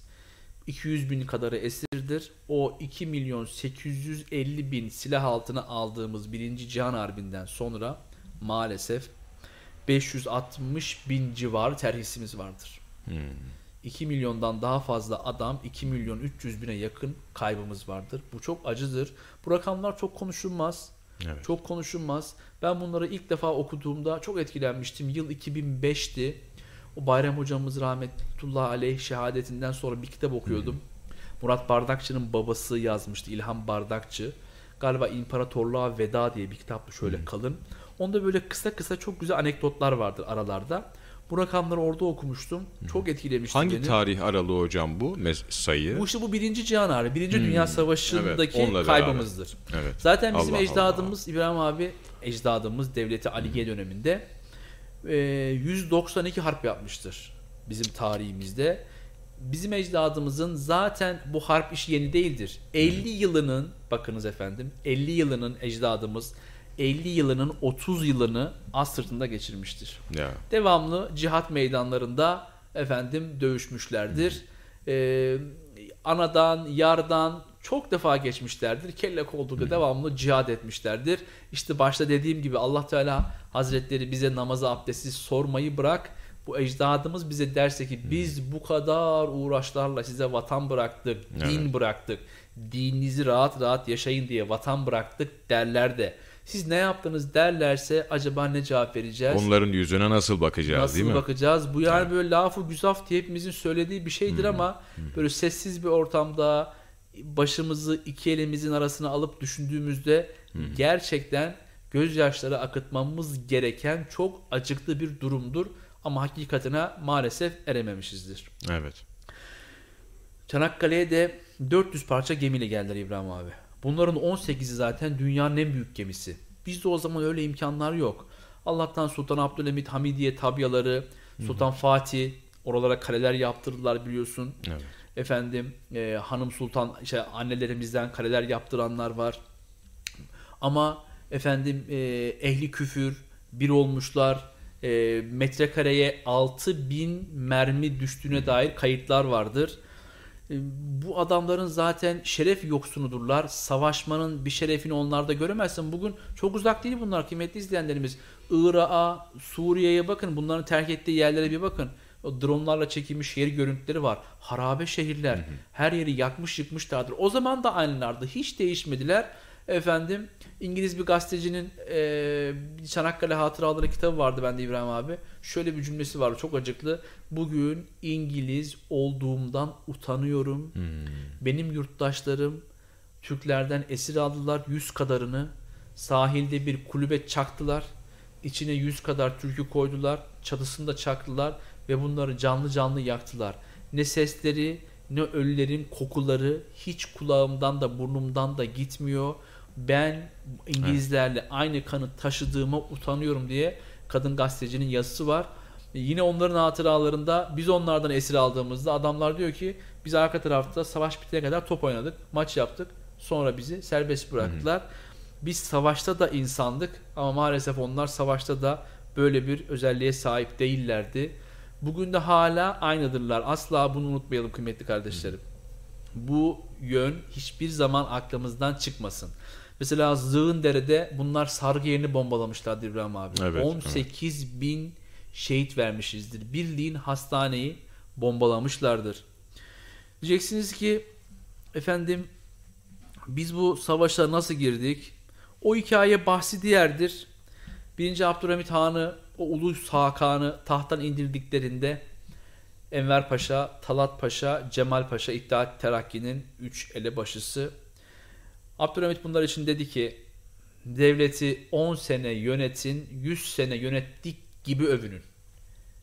200 bin kadarı esirdir. O 2 milyon 850 bin silah altına aldığımız 1. Cihan Harbi'nden sonra maalesef 560 bin civarı terhisimiz vardır. 2 milyondan daha fazla adam 2 milyon 300 bine yakın kaybımız vardır. Bu çok acıdır. Bu rakamlar çok konuşulmaz. Evet. Çok konuşulmaz. Ben bunları ilk defa okuduğumda çok etkilenmiştim. Yıl 2005'ti. O Bayram hocamız rahmetullah aleyh şehadetinden sonra bir kitap okuyordum. Murat Bardakçı'nın babası yazmıştı. İlhan Bardakçı. Galiba İmparatorluğa Veda diye bir kitaptı şöyle kalın. Onda böyle kısa kısa çok güzel anekdotlar vardır aralarda. Bu rakamları orada okumuştum. Çok etkilemişti Hangi beni. tarih aralığı hocam bu mes- sayı? Bu işte bu birinci Cihan Harbi, birinci Dünya Savaşı'ndaki Evet, kaybımızdır. Evet. Zaten bizim Allah ecdadımız İbrahim abi ecdadımız Devleti Aliye döneminde e, 192 harp yapmıştır bizim tarihimizde. Bizim ecdadımızın zaten bu harp işi yeni değildir. 50 yılının bakınız efendim 50 yılının ecdadımız 50 yılının 30 yılını az sırtında geçirmiştir. Ya. Devamlı cihat meydanlarında efendim dövüşmüşlerdir. Ee, anadan, yardan çok defa geçmişlerdir. Kelle koltukta devamlı cihad etmişlerdir. İşte başta dediğim gibi Allah Teala Hazretleri bize namazı abdesti sormayı bırak. Bu ecdadımız bize derse ki biz bu kadar uğraşlarla size vatan bıraktık, din bıraktık. Dininizi rahat rahat yaşayın diye vatan bıraktık derler de. Siz ne yaptınız derlerse acaba ne cevap vereceğiz? Onların yüzüne nasıl bakacağız Nasıl değil mi? bakacağız? Bu yani böyle lafı güzaf diye hepimizin söylediği bir şeydir ama böyle sessiz bir ortamda başımızı iki elimizin arasına alıp düşündüğümüzde gerçekten gözyaşları akıtmamız gereken çok acıklı bir durumdur. Ama hakikatine maalesef erememişizdir. Evet. Çanakkale'ye de 400 parça gemiyle geldiler İbrahim abi. Bunların 18'i zaten dünyanın en büyük gemisi. Bizde o zaman öyle imkanlar yok. Allah'tan Sultan Abdülhamit Hamidiye tabyaları, Sultan Fatih oralara kaleler yaptırdılar biliyorsun. Evet. Efendim e, hanım sultan işte annelerimizden kaleler yaptıranlar var. Ama efendim e, ehli küfür bir olmuşlar. E, metrekareye 6000 mermi düştüğüne dair kayıtlar vardır. E, bu adamların zaten şeref yoksunudurlar. Savaşmanın bir şerefini onlarda göremezsin. Bugün çok uzak değil bunlar kıymetli izleyenlerimiz. Irak'a, Suriye'ye bakın. Bunların terk ettiği yerlere bir bakın. O dronlarla çekilmiş şehir görüntüleri var. Harabe şehirler. Hı hı. Her yeri yakmış yıkmışlardır. O zaman da aynılardı. Hiç değişmediler. Efendim İngiliz bir gazetecinin e, Çanakkale Hatıraları kitabı vardı bende İbrahim abi. Şöyle bir cümlesi var çok acıklı. Bugün İngiliz olduğumdan utanıyorum. Hmm. Benim yurttaşlarım Türklerden esir aldılar yüz kadarını. Sahilde bir kulübe çaktılar. İçine yüz kadar türkü koydular. Çatısında çaktılar ve bunları canlı canlı yaktılar. Ne sesleri ne ölülerin kokuları hiç kulağımdan da burnumdan da gitmiyor ben İngilizlerle evet. aynı kanı taşıdığıma utanıyorum diye kadın gazetecinin yazısı var. E, yine onların hatıralarında biz onlardan esir aldığımızda adamlar diyor ki biz arka tarafta savaş bitene kadar top oynadık, maç yaptık. Sonra bizi serbest bıraktılar. Hı hı. Biz savaşta da insandık ama maalesef onlar savaşta da böyle bir özelliğe sahip değillerdi. Bugün de hala aynıdırlar. Asla bunu unutmayalım kıymetli kardeşlerim. Bu yön hiçbir zaman aklımızdan çıkmasın. Mesela Zığındere'de bunlar sargı yerini bombalamışlardı İbrahim abi. Evet, 18 evet. bin şehit vermişizdir. Birliğin hastaneyi bombalamışlardır. Diyeceksiniz ki efendim biz bu savaşa nasıl girdik? O hikaye bahsi diğerdir. Birinci Abdülhamit Han'ı o Ulus Hakan'ı tahttan indirdiklerinde Enver Paşa, Talat Paşa, Cemal Paşa İttihat Terakki'nin üç elebaşısı Abdülhamit bunlar için dedi ki devleti 10 sene yönetin, 100 sene yönettik gibi övünün.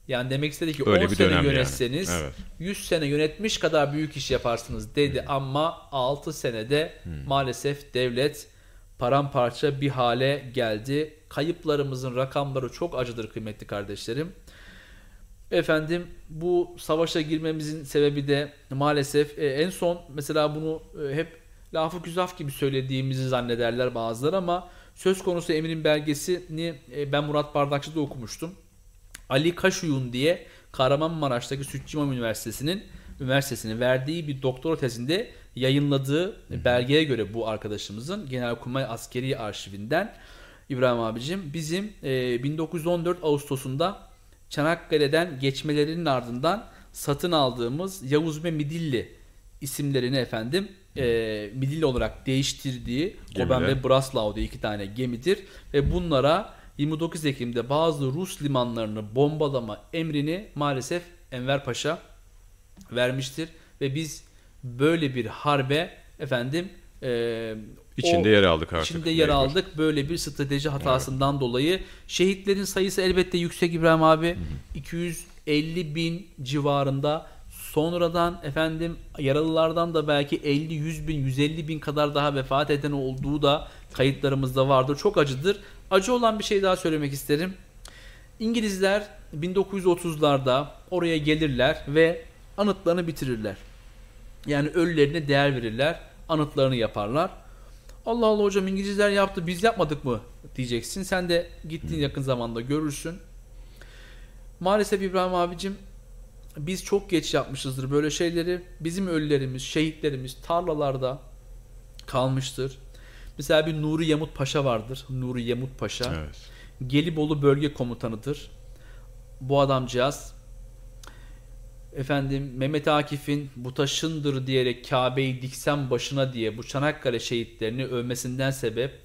Yani demek istedi ki Öyle 10 sene yönetseniz yani. evet. 100 sene yönetmiş kadar büyük iş yaparsınız dedi hmm. ama 6 senede hmm. maalesef devlet paramparça bir hale geldi. Kayıplarımızın rakamları çok acıdır kıymetli kardeşlerim. Efendim bu savaşa girmemizin sebebi de maalesef e, en son mesela bunu e, hep lafı güzaf gibi söylediğimizi zannederler bazılar ama söz konusu Emir'in belgesini e, ben Murat Bardakçı'da okumuştum. Ali Kaşuyun diye Kahramanmaraş'taki Sütçü İmam Üniversitesi'nin üniversitesinin verdiği bir doktora tezinde yayınladığı belgeye göre bu arkadaşımızın Genelkurmay Askeri Arşivinden İbrahim abicim bizim 1914 e, Ağustos'unda Çanakkale'den geçmelerinin ardından satın aldığımız Yavuz ve Midilli isimlerini efendim e, Midilli olarak değiştirdiği Gemiler. Goben ve Braslau diye iki tane gemidir. Ve bunlara 29 Ekim'de bazı Rus limanlarını bombalama emrini maalesef Enver Paşa vermiştir. Ve biz böyle bir harbe efendim e, İçinde yer aldık artık. İçinde yer aldık. Böyle bir strateji hatasından evet. dolayı. Şehitlerin sayısı elbette yüksek İbrahim abi. Hı hı. 250 bin civarında Sonradan efendim yaralılardan da belki 50, 100 bin, 150 bin kadar daha vefat eden olduğu da kayıtlarımızda vardır. Çok acıdır. Acı olan bir şey daha söylemek isterim. İngilizler 1930'larda oraya gelirler ve anıtlarını bitirirler. Yani ölülerine değer verirler, anıtlarını yaparlar. Allah Allah hocam İngilizler yaptı biz yapmadık mı diyeceksin. Sen de gittiğin yakın zamanda görürsün. Maalesef İbrahim abicim biz çok geç yapmışızdır böyle şeyleri. Bizim ölülerimiz, şehitlerimiz tarlalarda kalmıştır. Mesela bir Nuri Yemut Paşa vardır. Nuri Yemut Paşa. Evet. Gelibolu bölge komutanıdır. Bu adamcağız efendim Mehmet Akif'in bu taşındır diyerek Kabe'yi diksem başına diye bu Çanakkale şehitlerini övmesinden sebep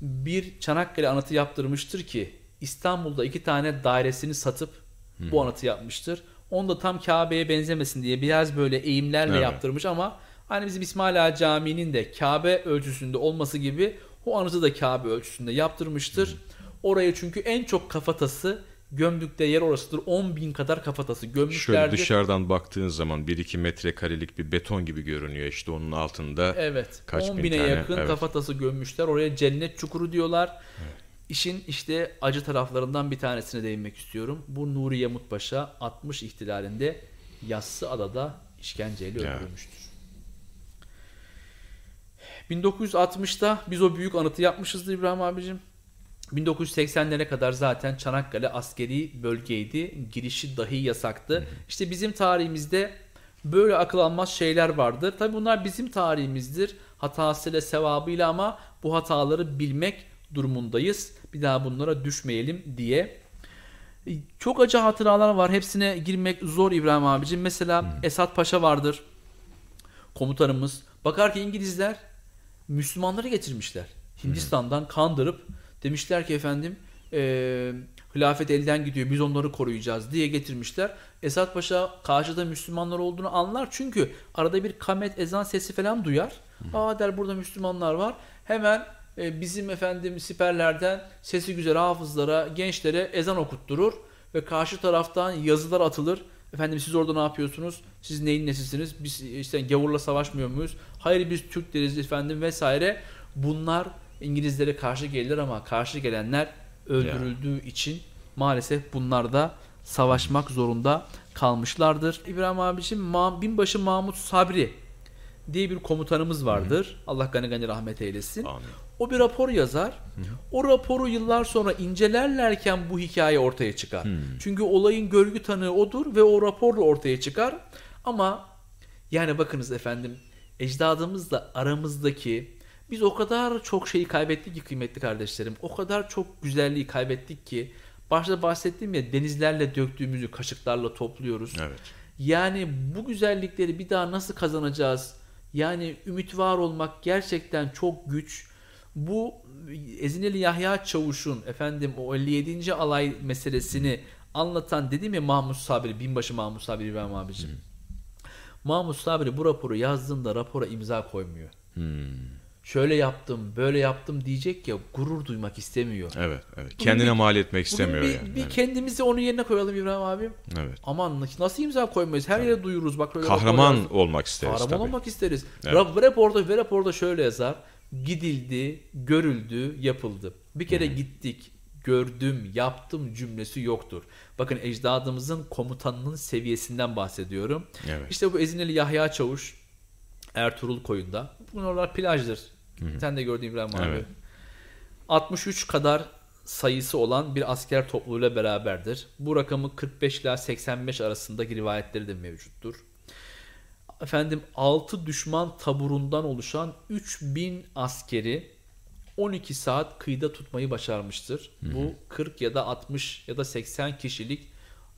bir Çanakkale anıtı yaptırmıştır ki İstanbul'da iki tane dairesini satıp bu anıtı yapmıştır. Onu da tam Kabe'ye benzemesin diye biraz böyle eğimlerle evet. yaptırmış ama hani bizim İsmail Ağa Camii'nin de Kabe ölçüsünde olması gibi o anıtı da Kabe ölçüsünde yaptırmıştır. Hı. Oraya çünkü en çok kafatası gömdükte yer orasıdır. 10 bin kadar kafatası gömmüşlerdir. Şöyle dışarıdan baktığın zaman 1-2 metrekarelik bir beton gibi görünüyor işte onun altında. Evet. Kaç 10 bine tane, yakın evet. kafatası gömmüşler. Oraya cennet çukuru diyorlar. Evet. İşin işte acı taraflarından bir tanesine değinmek istiyorum. Bu Nuri Yamut Paşa 60 ihtilalinde Yassı Adada işkenceyle öldürülmüştür. 1960'da biz o büyük anıtı yapmışızdır İbrahim abicim. 1980'lere kadar zaten Çanakkale askeri bölgeydi. Girişi dahi yasaktı. Hı. İşte bizim tarihimizde Böyle akıl almaz şeyler vardır. Tabi bunlar bizim tarihimizdir. Hatasıyla sevabıyla ama bu hataları bilmek durumundayız. Bir daha bunlara düşmeyelim diye. Çok acı hatıralar var. Hepsine girmek zor İbrahim abicim. Mesela hmm. Esat Paşa vardır. Komutanımız. Bakar ki İngilizler Müslümanları getirmişler. Hindistan'dan kandırıp demişler ki efendim e, hilafet elden gidiyor biz onları koruyacağız diye getirmişler. Esat Paşa karşıda Müslümanlar olduğunu anlar çünkü arada bir kamet ezan sesi falan duyar. Aa der burada Müslümanlar var. Hemen bizim efendim siperlerden sesi güzel hafızlara, gençlere ezan okutturur ve karşı taraftan yazılar atılır. Efendim siz orada ne yapıyorsunuz? Siz neyin nesisiniz? Biz işte gavurla savaşmıyor muyuz? Hayır biz Türk deriz efendim vesaire. Bunlar İngilizlere karşı gelirler ama karşı gelenler öldürüldüğü ya. için maalesef bunlar da savaşmak zorunda kalmışlardır. İbrahim abiciğim binbaşı Mahmut Sabri diye bir komutanımız vardır. Hı. Allah gani gani rahmet eylesin. Amin. O bir rapor yazar. Hı. O raporu yıllar sonra incelerlerken bu hikaye ortaya çıkar. Hı. Çünkü olayın görgü tanığı odur ve o raporla ortaya çıkar. Ama yani bakınız efendim ecdadımızla aramızdaki biz o kadar çok şeyi kaybettik ki kıymetli kardeşlerim. O kadar çok güzelliği kaybettik ki başta bahsettiğim ya denizlerle döktüğümüzü kaşıklarla topluyoruz. Evet. Yani bu güzellikleri bir daha nasıl kazanacağız? Yani ümit var olmak gerçekten çok güç. Bu Ezineli Yahya Çavuş'un efendim o 57. alay meselesini anlatan dedim ya Mahmut Sabri, binbaşı Mahmut Sabri İbrahim abicim. Hmm. Mahmut Sabri bu raporu yazdığında rapora imza koymuyor. Hmm şöyle yaptım, böyle yaptım diyecek ya gurur duymak istemiyor. Evet, evet. Kendine bir, mal etmek istemiyor bir, yani. Bir kendimizi onun yerine koyalım İbrahim abim. Evet. Aman nasıl imza koymayız? Her yere duyururuz. Bak böyle Kahraman olmak isteriz Kahraman tabii. olmak isteriz. Evet. Raporda ve raporda şöyle yazar. Gidildi, görüldü, yapıldı. Bir kere hmm. gittik, gördüm, yaptım cümlesi yoktur. Bakın ecdadımızın komutanının seviyesinden bahsediyorum. Evet. İşte bu Ezineli Yahya Çavuş Ertuğrul koyunda. Bunlar plajdır. Hı-hı. Sen de gördün İbrahim abi. Evet. 63 kadar sayısı olan bir asker topluluğuyla beraberdir. Bu rakamı 45 ile 85 arasındaki rivayetleri de mevcuttur. Efendim 6 düşman taburundan oluşan 3000 askeri 12 saat kıyıda tutmayı başarmıştır. Hı hı. Bu 40 ya da 60 ya da 80 kişilik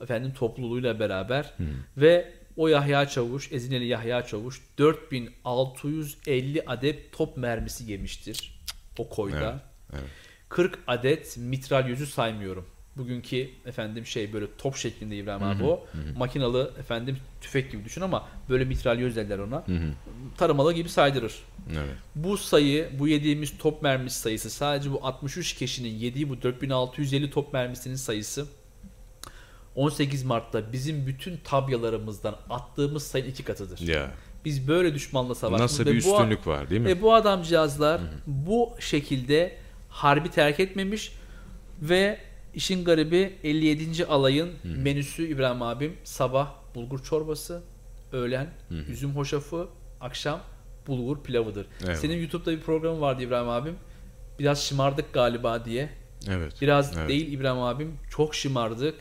efendim topluluğuyla beraber hı. ve o Yahya Çavuş, Ezineli Yahya Çavuş 4650 adet top mermisi yemiştir o koyda. Evet, evet. 40 adet mitralyözü saymıyorum. Bugünkü efendim şey böyle top şeklinde İbrahim abi o. Hı hı. Makinalı efendim tüfek gibi düşün ama böyle mitralyöz derler ona. Hı hı. Tarımalı gibi saydırır. Evet. Bu sayı, bu yediğimiz top mermisi sayısı sadece bu 63 kişinin yediği bu 4650 top mermisinin sayısı 18 Mart'ta bizim bütün tabyalarımızdan attığımız sayın iki katıdır. Ya. Biz böyle düşmanla savaştık. Nasıl bir üstünlük bu, var değil mi? Ve bu adamcağızlar Hı-hı. bu şekilde harbi terk etmemiş ve işin garibi 57. alayın Hı-hı. menüsü İbrahim abim sabah bulgur çorbası, öğlen Hı-hı. üzüm hoşafı, akşam bulgur pilavıdır. Evet. Senin YouTube'da bir programın vardı İbrahim abim. Biraz şımardık galiba diye. Evet. Biraz evet. değil İbrahim abim. Çok şımardık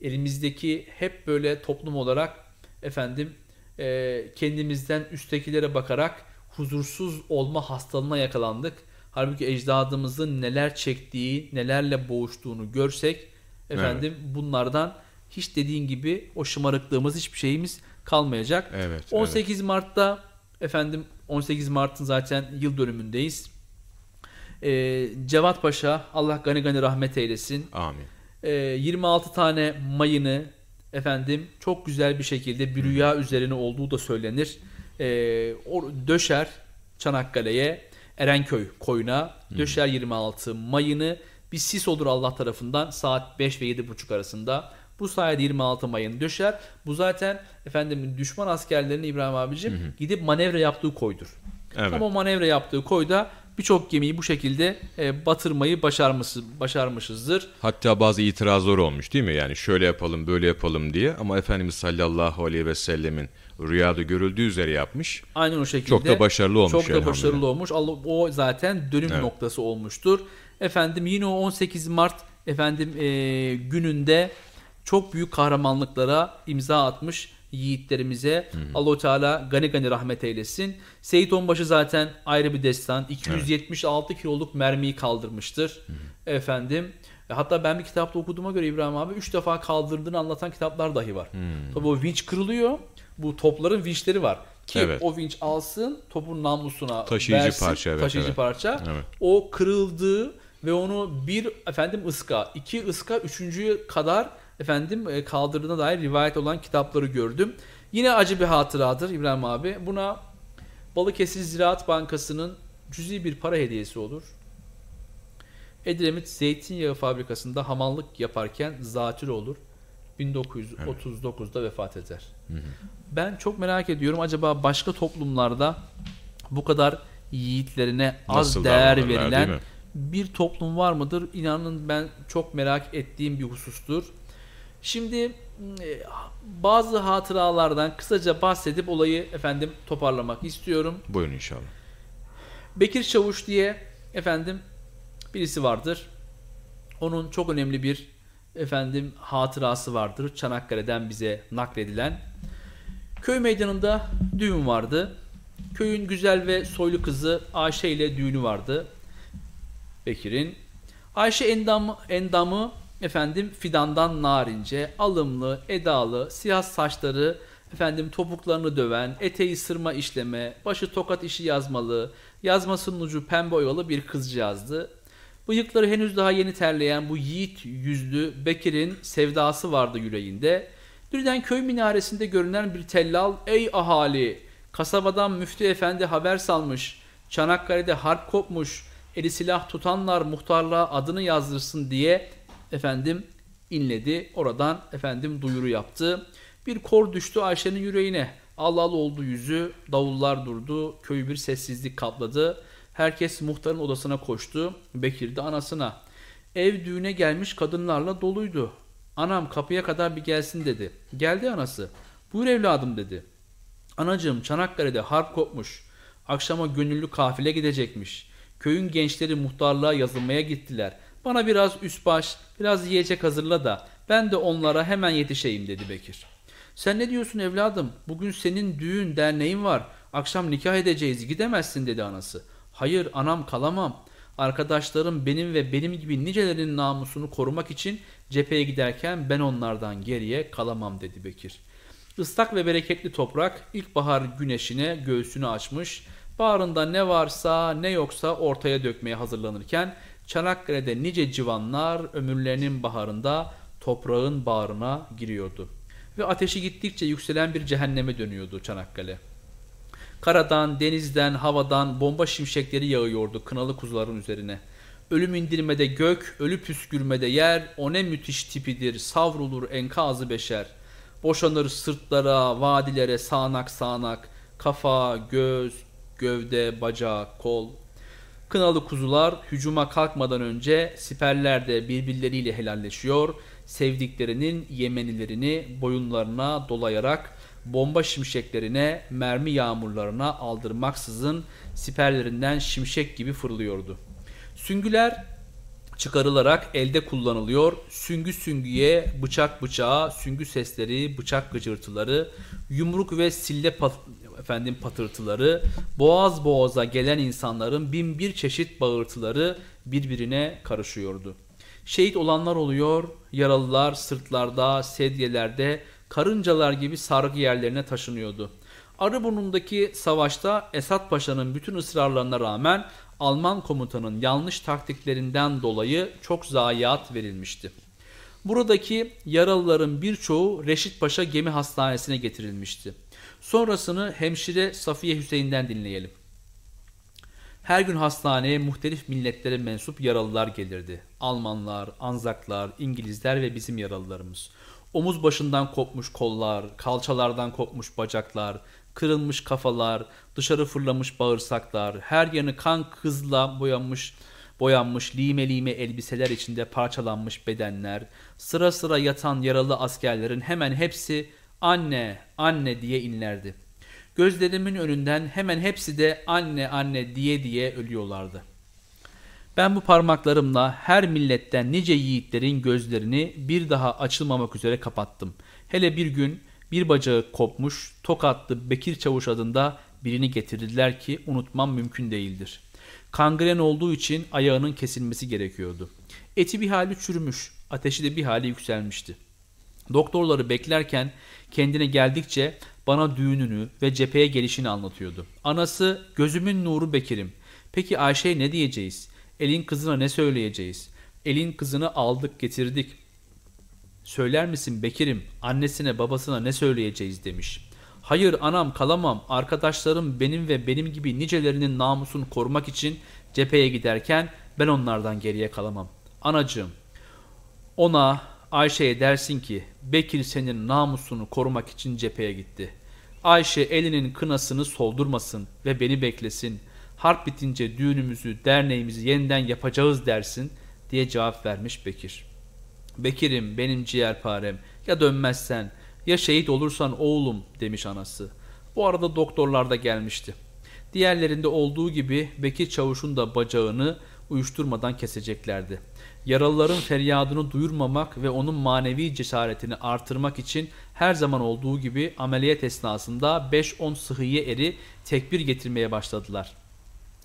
elimizdeki hep böyle toplum olarak efendim e, kendimizden üsttekilere bakarak huzursuz olma hastalığına yakalandık. Halbuki ecdadımızın neler çektiği, nelerle boğuştuğunu görsek efendim evet. bunlardan hiç dediğin gibi o şımarıklığımız hiçbir şeyimiz kalmayacak. Evet, 18 evet. Mart'ta efendim 18 Mart'ın zaten yıl dönümündeyiz. Ee, Cevat Paşa Allah gani gani rahmet eylesin. Amin ee, 26 tane mayını efendim çok güzel bir şekilde bir rüya üzerine olduğu da söylenir. E, o, döşer Çanakkale'ye Erenköy koyuna döşer 26 mayını bir sis olur Allah tarafından saat 5 ve 7.30 arasında. Bu sayede 26 mayını döşer. Bu zaten efendim düşman askerlerinin İbrahim abicim hı hı. gidip manevra yaptığı koydur. Evet. Ama manevra yaptığı koyda birçok gemiyi bu şekilde e, batırmayı başarmış, başarmışızdır. Hatta bazı itirazlar olmuş değil mi? Yani şöyle yapalım böyle yapalım diye ama Efendimiz sallallahu aleyhi ve sellemin rüyada görüldüğü üzere yapmış. Aynen o şekilde. Çok da başarılı olmuş. Çok da başarılı olmuş. O zaten dönüm evet. noktası olmuştur. Efendim yine o 18 Mart efendim e, gününde çok büyük kahramanlıklara imza atmış yiğitlerimize. Allahu Teala gani gani rahmet eylesin. Seyit Onbaşı zaten ayrı bir destan. 276 kiloluk mermiyi kaldırmıştır. Efendim e, Hatta ben bir kitapta okuduğuma göre İbrahim abi 3 defa kaldırdığını anlatan kitaplar dahi var. Tabii o vinç kırılıyor. Bu topların vinçleri var. Ki Evet. o vinç alsın topun namlusuna Taşıyıcı versin, parça, evet, taşıyıcı evet. parça. Evet. O kırıldığı ve onu bir efendim ıska, iki ıska, üçüncüye kadar efendim e, kaldırdığına dair rivayet olan kitapları gördüm. Yine acı bir hatıradır İbrahim abi. Buna Balıkesir Ziraat Bankası'nın cüzi bir para hediyesi olur. Edremit Zeytinyağı Fabrikası'nda hamallık yaparken zatürre olur. 1939'da vefat eder. Ben çok merak ediyorum acaba başka toplumlarda bu kadar yiğitlerine az Nasıl değer verilen bir toplum var mıdır? İnanın ben çok merak ettiğim bir husustur. Şimdi e, bazı hatıralardan kısaca bahsedip olayı efendim toparlamak istiyorum. Buyurun inşallah. Bekir Çavuş diye efendim birisi vardır. Onun çok önemli bir efendim hatırası vardır. Çanakkale'den bize nakledilen. Köy meydanında düğün vardı. Köyün güzel ve soylu kızı Ayşe ile düğünü vardı. Bekir'in. Ayşe endamı, endamı efendim fidandan narince, alımlı, edalı, siyah saçları, efendim topuklarını döven, eteği sırma işleme, başı tokat işi yazmalı, yazmasının ucu pembe oyalı bir kızcağızdı. Bıyıkları henüz daha yeni terleyen bu yiğit yüzlü Bekir'in sevdası vardı yüreğinde. Birden köy minaresinde görünen bir tellal, ey ahali, kasabadan müftü efendi haber salmış, Çanakkale'de harp kopmuş, eli silah tutanlar muhtarlığa adını yazdırsın diye efendim inledi. Oradan efendim duyuru yaptı. Bir kor düştü Ayşe'nin yüreğine. Allah Allah oldu yüzü, davullar durdu, köyü bir sessizlik kapladı. Herkes muhtarın odasına koştu. Bekir de anasına. Ev düğüne gelmiş kadınlarla doluydu. Anam kapıya kadar bir gelsin dedi. Geldi anası. Buyur evladım dedi. Anacığım Çanakkale'de harp kopmuş. Akşama gönüllü kafile gidecekmiş. Köyün gençleri muhtarlığa yazılmaya gittiler. Bana biraz üst baş, biraz yiyecek hazırla da ben de onlara hemen yetişeyim dedi Bekir. Sen ne diyorsun evladım? Bugün senin düğün derneğin var. Akşam nikah edeceğiz gidemezsin dedi anası. Hayır anam kalamam. Arkadaşlarım benim ve benim gibi nicelerinin namusunu korumak için cepheye giderken ben onlardan geriye kalamam dedi Bekir. Islak ve bereketli toprak ilkbahar güneşine göğsünü açmış, bağrında ne varsa ne yoksa ortaya dökmeye hazırlanırken Çanakkale'de nice civanlar ömürlerinin baharında toprağın bağrına giriyordu. Ve ateşi gittikçe yükselen bir cehenneme dönüyordu Çanakkale. Karadan, denizden, havadan bomba şimşekleri yağıyordu kınalı kuzuların üzerine. Ölüm indirmede gök, ölü püskürmede yer, o ne müthiş tipidir, savrulur enkazı beşer. Boşanır sırtlara, vadilere sağanak sağanak, kafa, göz, gövde, bacak, kol. Kınalı kuzular hücuma kalkmadan önce siperlerde birbirleriyle helalleşiyor, sevdiklerinin yemenilerini boyunlarına dolayarak bomba şimşeklerine, mermi yağmurlarına aldırmaksızın siperlerinden şimşek gibi fırlıyordu. Süngüler çıkarılarak elde kullanılıyor. Süngü süngüye, bıçak bıçağa, süngü sesleri, bıçak gıcırtıları, yumruk ve sille efendim patırtıları, boğaz boğaza gelen insanların bin bir çeşit bağırtıları birbirine karışıyordu. Şehit olanlar oluyor, yaralılar sırtlarda, sedyelerde, karıncalar gibi sargı yerlerine taşınıyordu. Arıburnu'ndaki savaşta Esat Paşa'nın bütün ısrarlarına rağmen Alman komutanın yanlış taktiklerinden dolayı çok zayiat verilmişti. Buradaki yaralıların birçoğu Reşit Paşa Gemi Hastanesi'ne getirilmişti. Sonrasını hemşire Safiye Hüseyin'den dinleyelim. Her gün hastaneye muhtelif milletlere mensup yaralılar gelirdi. Almanlar, Anzaklar, İngilizler ve bizim yaralılarımız. Omuz başından kopmuş kollar, kalçalardan kopmuş bacaklar, kırılmış kafalar, dışarı fırlamış bağırsaklar, her yanı kan kızla boyanmış boyanmış lime lime elbiseler içinde parçalanmış bedenler, sıra sıra yatan yaralı askerlerin hemen hepsi anne, anne diye inlerdi. Gözlerimin önünden hemen hepsi de anne anne diye diye ölüyorlardı. Ben bu parmaklarımla her milletten nice yiğitlerin gözlerini bir daha açılmamak üzere kapattım. Hele bir gün Bir bacağı kopmuş, Tokatlı Bekir Çavuş adında birini getirdiler ki unutmam mümkün değildir. Kangren olduğu için ayağının kesilmesi gerekiyordu. Eti bir hali çürümüş, ateşi de bir hali yükselmişti. Doktorları beklerken kendine geldikçe bana düğününü ve cepheye gelişini anlatıyordu. Anası gözümün nuru Bekir'im. Peki Ayşe'ye ne diyeceğiz? Elin kızına ne söyleyeceğiz? Elin kızını aldık getirdik. Söyler misin Bekir'im annesine babasına ne söyleyeceğiz demiş. Hayır anam kalamam arkadaşlarım benim ve benim gibi nicelerinin namusunu korumak için cepheye giderken ben onlardan geriye kalamam. Anacığım ona Ayşe'ye dersin ki Bekir senin namusunu korumak için cepheye gitti. Ayşe elinin kınasını soldurmasın ve beni beklesin. Harp bitince düğünümüzü, derneğimizi yeniden yapacağız dersin diye cevap vermiş Bekir. Bekir'im benim ciğerparem ya dönmezsen ya şehit olursan oğlum demiş anası. Bu arada doktorlar da gelmişti. Diğerlerinde olduğu gibi Bekir Çavuş'un da bacağını uyuşturmadan keseceklerdi. Yaralıların feryadını duyurmamak ve onun manevi cesaretini artırmak için her zaman olduğu gibi ameliyat esnasında 5-10 sıhhiye eri tekbir getirmeye başladılar.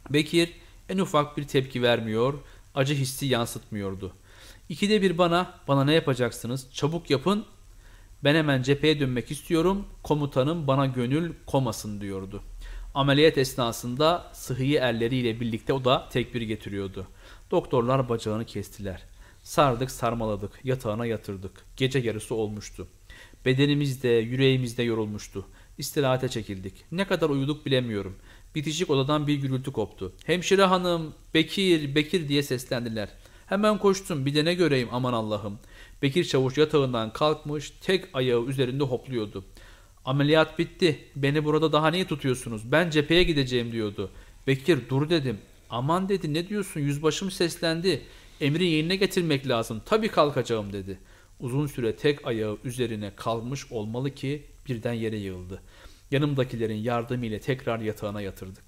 Bekir en ufak bir tepki vermiyor, acı hissi yansıtmıyordu. İkide bir bana, bana ne yapacaksınız? Çabuk yapın, ben hemen cepheye dönmek istiyorum, komutanım bana gönül komasın diyordu. Ameliyat esnasında sıhhiye erleriyle birlikte o da tekbir getiriyordu. Doktorlar bacağını kestiler. Sardık sarmaladık, yatağına yatırdık. Gece yarısı olmuştu. Bedenimiz de, yüreğimiz de yorulmuştu. İstirahate çekildik. Ne kadar uyuduk bilemiyorum. Bitişik odadan bir gürültü koptu. Hemşire hanım, Bekir, Bekir diye seslendiler. Hemen koştum bir de ne göreyim aman Allah'ım. Bekir çavuş yatağından kalkmış tek ayağı üzerinde hopluyordu. Ameliyat bitti. Beni burada daha niye tutuyorsunuz? Ben cepheye gideceğim diyordu. Bekir dur dedim. Aman dedi ne diyorsun yüzbaşım seslendi. Emri yerine getirmek lazım. Tabii kalkacağım dedi. Uzun süre tek ayağı üzerine kalmış olmalı ki birden yere yığıldı. Yanımdakilerin yardımıyla tekrar yatağına yatırdık.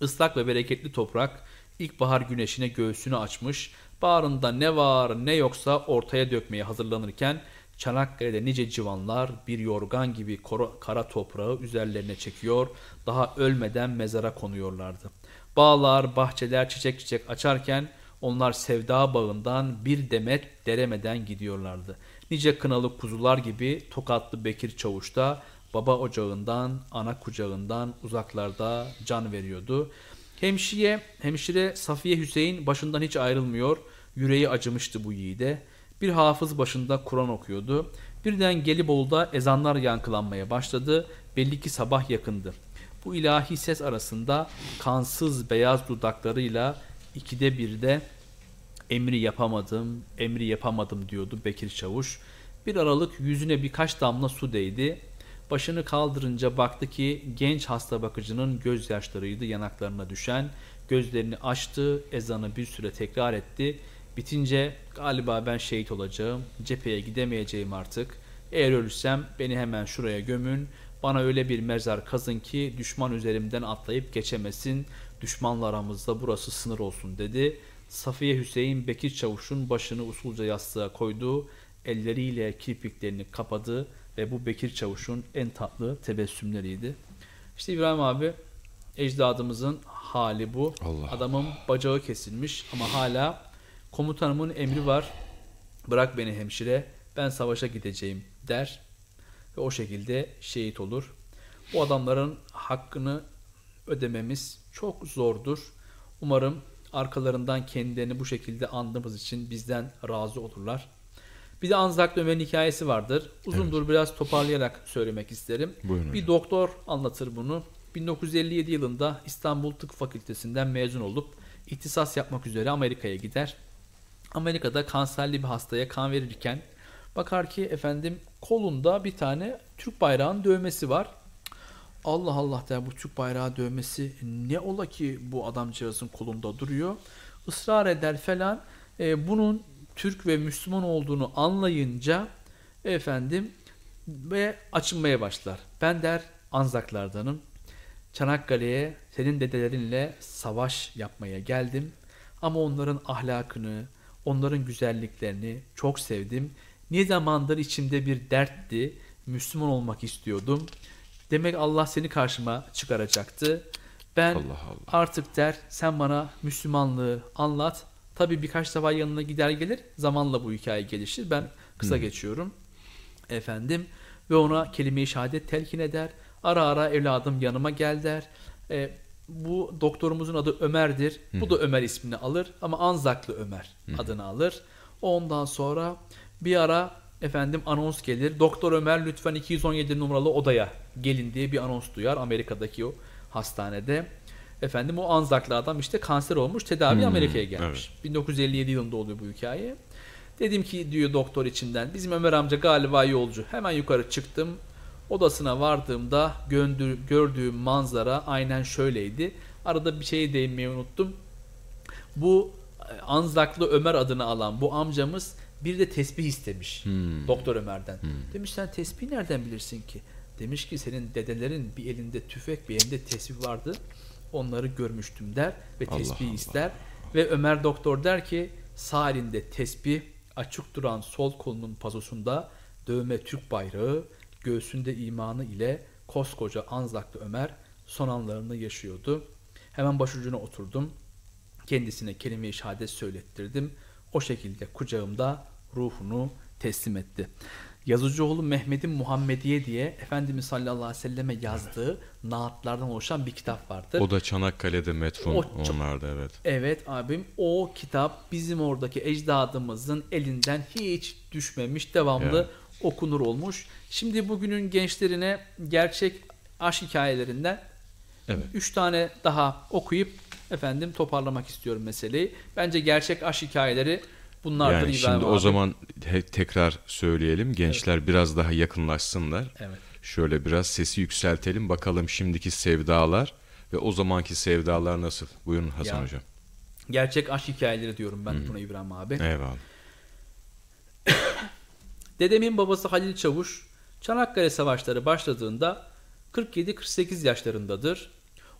Islak ve bereketli toprak ilkbahar güneşine göğsünü açmış, bağrında ne var ne yoksa ortaya dökmeye hazırlanırken Çanakkale'de nice civanlar bir yorgan gibi kara toprağı üzerlerine çekiyor, daha ölmeden mezara konuyorlardı. Bağlar, bahçeler çiçek çiçek açarken onlar sevda bağından bir demet deremeden gidiyorlardı. Nice kınalı kuzular gibi Tokatlı Bekir Çavuş da baba ocağından, ana kucağından uzaklarda can veriyordu. Hemşire, hemşire Safiye Hüseyin başından hiç ayrılmıyor, yüreği acımıştı bu yiğide. Bir hafız başında Kur'an okuyordu. Birden Gelibolu'da ezanlar yankılanmaya başladı. Belli ki sabah yakındı. Bu ilahi ses arasında kansız beyaz dudaklarıyla ikide birde emri yapamadım, emri yapamadım diyordu Bekir Çavuş. Bir aralık yüzüne birkaç damla su değdi. Başını kaldırınca baktı ki genç hasta bakıcının gözyaşlarıydı yanaklarına düşen. Gözlerini açtı, ezanı bir süre tekrar etti. Bitince galiba ben şehit olacağım, cepheye gidemeyeceğim artık. Eğer ölürsem beni hemen şuraya gömün, bana öyle bir mezar kazın ki düşman üzerimden atlayıp geçemesin, düşmanla aramızda burası sınır olsun dedi. Safiye Hüseyin Bekir Çavuş'un başını usulca yastığa koydu, elleriyle kirpiklerini kapadı ve bu Bekir Çavuş'un en tatlı tebessümleriydi. İşte İbrahim abi ecdadımızın hali bu. Allah. Adamın bacağı kesilmiş ama hala komutanımın emri var. Bırak beni hemşire ben savaşa gideceğim der ve o şekilde şehit olur. Bu adamların hakkını ödememiz çok zordur. Umarım arkalarından kendilerini bu şekilde andığımız için bizden razı olurlar. Bir de Anzak Ömer'in hikayesi vardır. Uzundur evet. biraz toparlayarak söylemek isterim. Buyurun bir doktor anlatır bunu. 1957 yılında İstanbul Tıp Fakültesinden mezun olup ihtisas yapmak üzere Amerika'ya gider. Amerika'da kanserli bir hastaya kan verirken bakar ki efendim kolunda bir tane Türk bayrağının dövmesi var. Allah Allah der bu Türk bayrağı dövmesi ne ola ki bu adamcağızın kolunda duruyor. Israr eder falan. E, bunun Türk ve Müslüman olduğunu anlayınca efendim ve açılmaya başlar. Ben der Anzaklardanım. Çanakkale'ye senin dedelerinle savaş yapmaya geldim. Ama onların ahlakını, onların güzelliklerini çok sevdim. Ne zamandır içimde bir dertti Müslüman olmak istiyordum. Demek Allah seni karşıma çıkaracaktı. Ben Allah Allah. artık der sen bana Müslümanlığı anlat. Tabi birkaç defa yanına gider gelir. Zamanla bu hikaye gelişir. Ben kısa geçiyorum. Efendim ve ona kelime-i şehadet telkin eder. Ara ara evladım yanıma gel der. E, bu doktorumuzun adı Ömer'dir. Bu da Ömer ismini alır ama Anzaklı Ömer adını alır. Ondan sonra bir ara efendim anons gelir. Doktor Ömer lütfen 217 numaralı odaya gelin diye bir anons duyar Amerika'daki o hastanede. Efendim o Anzaklı adam işte kanser olmuş tedavi Amerika'ya gelmiş. 1957 yılında oluyor bu hikaye. Dedim ki diyor doktor içinden bizim Ömer amca galiba yolcu. Hemen yukarı çıktım. Odasına vardığımda göndü- gördüğüm manzara aynen şöyleydi. Arada bir şeye değinmeyi unuttum. Bu e, Anzaklı Ömer adını alan bu amcamız bir de tesbih istemiş Doktor Ömer'den. Demiş sen tesbih nereden bilirsin ki? Demiş ki senin dedelerin bir elinde tüfek bir elinde tesbih vardı. Onları görmüştüm der ve Allah tesbih Allah. ister. Ve Ömer doktor der ki sağ elinde tesbih açık duran sol kolunun pazosunda dövme Türk bayrağı göğsünde imanı ile koskoca Anzaklı Ömer son anlarını yaşıyordu. Hemen başucuna oturdum. Kendisine kelime-i şehadet söylettirdim. O şekilde kucağımda ruhunu teslim etti. Yazıcıoğlu Mehmet'in Muhammediye diye Efendimiz sallallahu aleyhi ve selleme yazdığı naatlardan oluşan bir kitap vardır. O da Çanakkale'de metfun O onlarda evet. Evet abim o kitap bizim oradaki ecdadımızın elinden hiç düşmemiş devamlı Ya. okunur olmuş. Şimdi bugünün gençlerine gerçek aşk hikayelerinden Evet. üç tane daha okuyup efendim toparlamak istiyorum meseleyi. Bence gerçek aşk hikayeleri bunlardır Yani İbrahim şimdi o abi. zaman he- tekrar söyleyelim. Gençler biraz daha yakınlaşsınlar. Evet. Şöyle biraz sesi yükseltelim. Bakalım şimdiki sevdalar ve o zamanki sevdalar nasıl? Buyurun Hasan Ya. Hocam. Gerçek aşk hikayeleri diyorum ben buna İbrahim abi. Eyvallah. <coughs> Dedemin babası Halil Çavuş Çanakkale Savaşları başladığında 47-48 yaşlarındadır.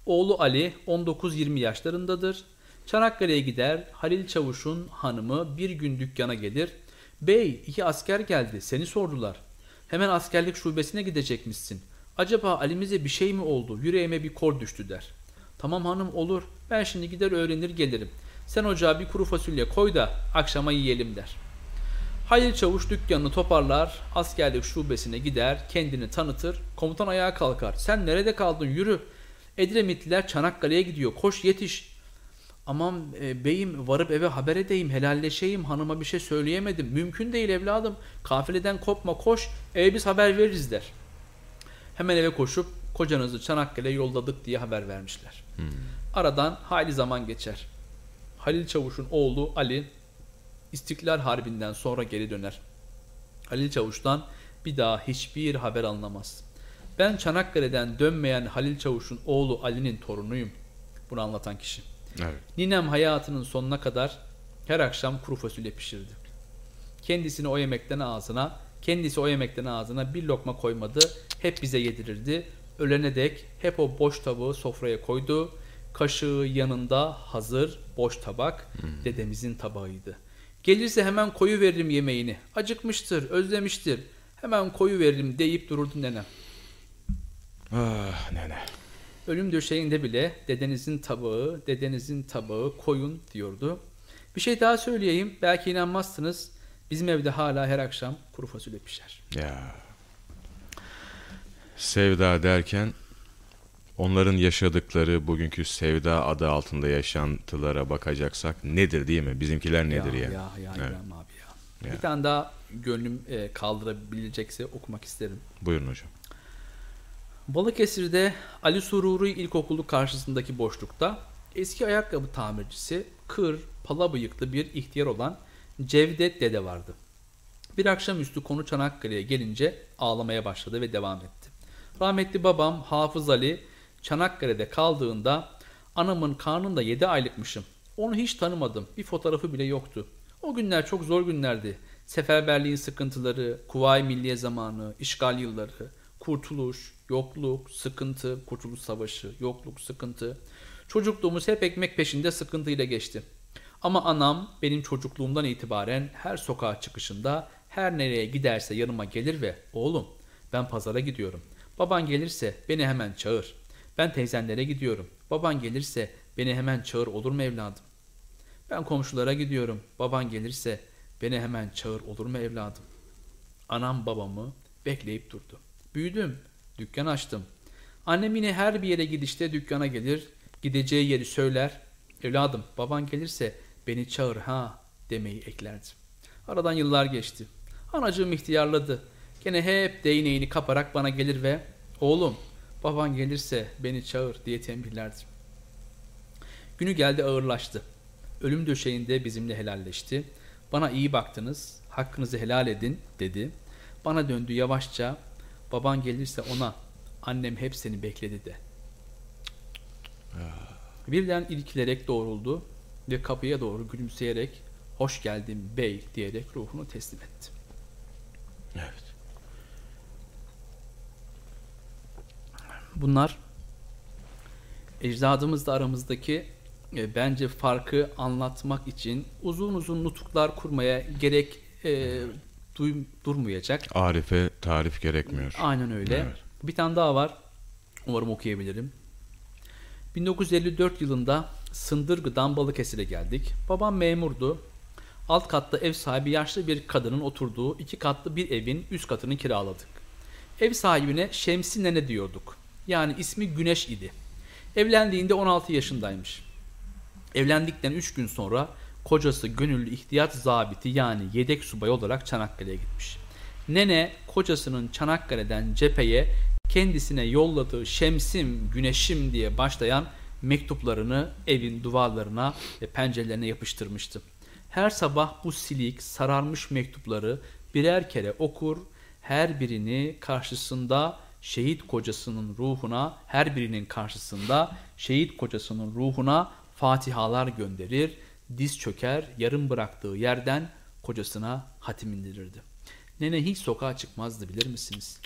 Oğlu Ali 19-20 yaşlarındadır. Çanakkale'ye gider. Halil Çavuş'un hanımı bir gün dükkana gelir. Bey iki asker geldi seni sordular. Hemen askerlik şubesine gidecekmişsin. Acaba Ali'mize bir şey mi oldu? Yüreğime bir kor düştü der. Tamam hanım olur. Ben şimdi gider öğrenir gelirim. Sen ocağa bir kuru fasulye koy da akşama yiyelim der. Halil Çavuş dükkanını toparlar, askerlik şubesine gider, kendini tanıtır, komutan ayağa kalkar. Sen nerede kaldın yürü. Edremitliler Çanakkale'ye gidiyor, koş yetiş. Aman e, beyim varıp eve haber edeyim, helalleşeyim, hanıma bir şey söyleyemedim. Mümkün değil evladım, kafileden kopma koş, eve biz haber veririz der. Hemen eve koşup kocanızı Çanakkale'ye yolladık diye haber vermişler. Aradan hayli zaman geçer. Halil Çavuş'un oğlu Ali İstiklal Harbi'nden sonra geri döner. Halil Çavuş'tan bir daha hiçbir haber alınamaz. Ben Çanakkale'den dönmeyen Halil Çavuş'un oğlu Ali'nin torunuyum. Bunu anlatan kişi. Evet. Ninem hayatının sonuna kadar her akşam kuru fasulye pişirdi. Kendisini o yemekten ağzına, kendisi o yemekten ağzına bir lokma koymadı. Hep bize yedirirdi. Ölene dek hep o boş tabağı sofraya koydu. Kaşığı yanında hazır boş tabak dedemizin tabağıydı. Gelirse hemen koyu veririm yemeğini. Acıkmıştır, özlemiştir. Hemen koyu veririm deyip dururdu nenem. Ah nene. Ölüm döşeğinde bile dedenizin tabağı, dedenizin tabağı koyun diyordu. Bir şey daha söyleyeyim. Belki inanmazsınız. Bizim evde hala her akşam kuru fasulye pişer. Ya. Sevda derken onların yaşadıkları bugünkü sevda adı altında yaşantılara bakacaksak nedir değil mi? Bizimkiler nedir ya? ya? Ya, ya, Evet. Abi ya. Ya. Bir tane daha gönlüm e, kaldırabilecekse okumak isterim. Buyurun hocam. Balıkesir'de Ali Sururi İlkokulu karşısındaki boşlukta eski ayakkabı tamircisi kır, pala bıyıklı bir ihtiyar olan Cevdet dede vardı. Bir akşamüstü konu Çanakkale'ye gelince ağlamaya başladı ve devam etti. Rahmetli babam Hafız Ali Çanakkale'de kaldığında anamın karnında 7 aylıkmışım. Onu hiç tanımadım. Bir fotoğrafı bile yoktu. O günler çok zor günlerdi. Seferberliğin sıkıntıları, Kuvayi Milliye zamanı, işgal yılları, kurtuluş, yokluk, sıkıntı, kurtuluş savaşı, yokluk, sıkıntı. Çocukluğumuz hep ekmek peşinde sıkıntıyla geçti. Ama anam benim çocukluğumdan itibaren her sokağa çıkışında her nereye giderse yanıma gelir ve oğlum Ben pazara gidiyorum. Baban gelirse beni hemen çağır. Ben teyzenlere gidiyorum. Baban gelirse beni hemen çağır olur mu evladım? Ben komşulara gidiyorum. Baban gelirse beni hemen çağır olur mu evladım? Anam babamı bekleyip durdu. Büyüdüm. Dükkan açtım. Annem yine her bir yere gidişte dükkana gelir. Gideceği yeri söyler. Evladım baban gelirse beni çağır ha demeyi eklerdi. Aradan yıllar geçti. Anacığım ihtiyarladı. Gene hep değneğini kaparak bana gelir ve oğlum baban gelirse beni çağır diye tembihlerdi. Günü geldi ağırlaştı. Ölüm döşeğinde bizimle helalleşti. Bana iyi baktınız, hakkınızı helal edin dedi. Bana döndü yavaşça, baban gelirse ona, annem hep seni bekledi de. Birden ilkilerek doğruldu ve kapıya doğru gülümseyerek hoş geldin bey diyerek ruhunu teslim etti. Evet. Bunlar ecdadımızla aramızdaki e, bence farkı anlatmak için uzun uzun nutuklar kurmaya gerek e, duy, durmayacak. Arife tarif gerekmiyor. Aynen öyle. Evet. Bir tane daha var. Umarım okuyabilirim. 1954 yılında Sındırgı'dan Balıkesir'e geldik. Babam memurdu. Alt katta ev sahibi yaşlı bir kadının oturduğu iki katlı bir evin üst katını kiraladık. Ev sahibine Şemsi Nene diyorduk. Yani ismi Güneş idi. Evlendiğinde 16 yaşındaymış. Evlendikten 3 gün sonra kocası gönüllü ihtiyat zabiti yani yedek subay olarak Çanakkale'ye gitmiş. Nene kocasının Çanakkale'den cepheye kendisine yolladığı şemsim, güneşim diye başlayan mektuplarını evin duvarlarına ve pencerelerine yapıştırmıştı. Her sabah bu silik, sararmış mektupları birer kere okur, her birini karşısında şehit kocasının ruhuna, her birinin karşısında şehit kocasının ruhuna fatihalar gönderir, diz çöker, yarım bıraktığı yerden kocasına hatim indirirdi. Nene hiç sokağa çıkmazdı bilir misiniz?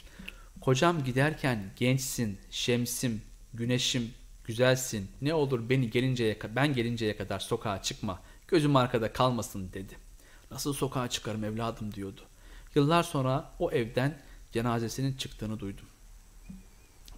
Kocam giderken gençsin, şemsim, güneşim, güzelsin. Ne olur beni gelinceye ben gelinceye kadar sokağa çıkma. Gözüm arkada kalmasın dedi. Nasıl sokağa çıkarım evladım diyordu. Yıllar sonra o evden cenazesinin çıktığını duydum.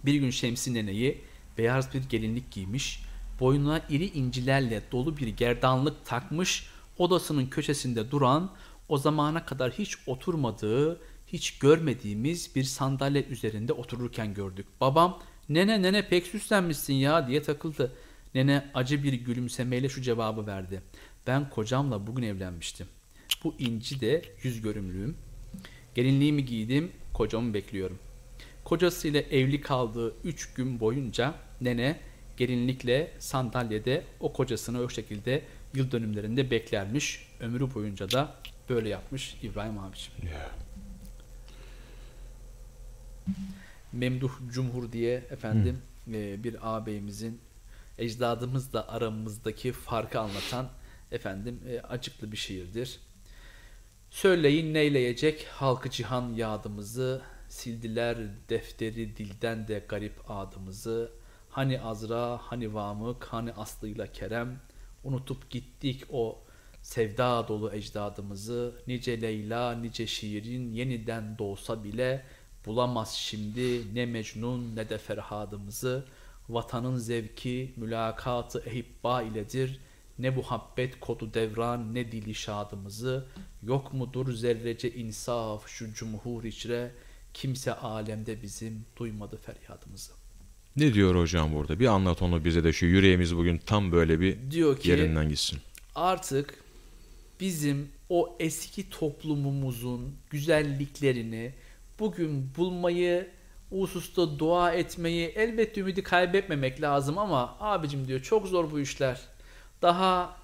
Bir gün Şemsi neneyi beyaz bir gelinlik giymiş, boynuna iri incilerle dolu bir gerdanlık takmış, odasının köşesinde duran, o zamana kadar hiç oturmadığı, hiç görmediğimiz bir sandalye üzerinde otururken gördük. Babam, nene nene pek süslenmişsin ya diye takıldı. Nene acı bir gülümsemeyle şu cevabı verdi. Ben kocamla bugün evlenmiştim. Bu inci de yüz görümlüğüm. Gelinliğimi giydim, kocamı bekliyorum. Kocasıyla evli kaldığı üç gün boyunca nene gelinlikle sandalyede o kocasını o şekilde yıl dönümlerinde beklermiş. Ömrü boyunca da böyle yapmış İbrahim abiciğim. Yeah. Memduh Cumhur diye efendim e, bir ağabeyimizin ecdadımızla aramızdaki farkı anlatan efendim e, acıklı bir şiirdir. Söyleyin neyleyecek halkı cihan yadımızı sildiler defteri dilden de garip adımızı hani Azra hani Vamık hani Aslı'yla Kerem. Unutup gittik o sevda dolu ecdadımızı. Nice Leyla nice şiirin yeniden doğsa bile bulamaz şimdi ne Mecnun ne de Ferhadımızı. Vatanın zevki mülakatı ehibba iledir. Ne muhabbet kodu devran ne dili şadımızı. Yok mudur zerrece insaf şu cumhur içre? Kimse alemde bizim duymadı feryadımızı. Ne diyor hocam burada? Bir anlat onu bize de şu yüreğimiz bugün tam böyle bir Diyor ki yerinden gitsin. artık bizim o eski toplumumuzun güzelliklerini bugün bulmayı, o hususta dua etmeyi elbette ümidi kaybetmemek lazım ama abicim diyor çok zor bu işler. Daha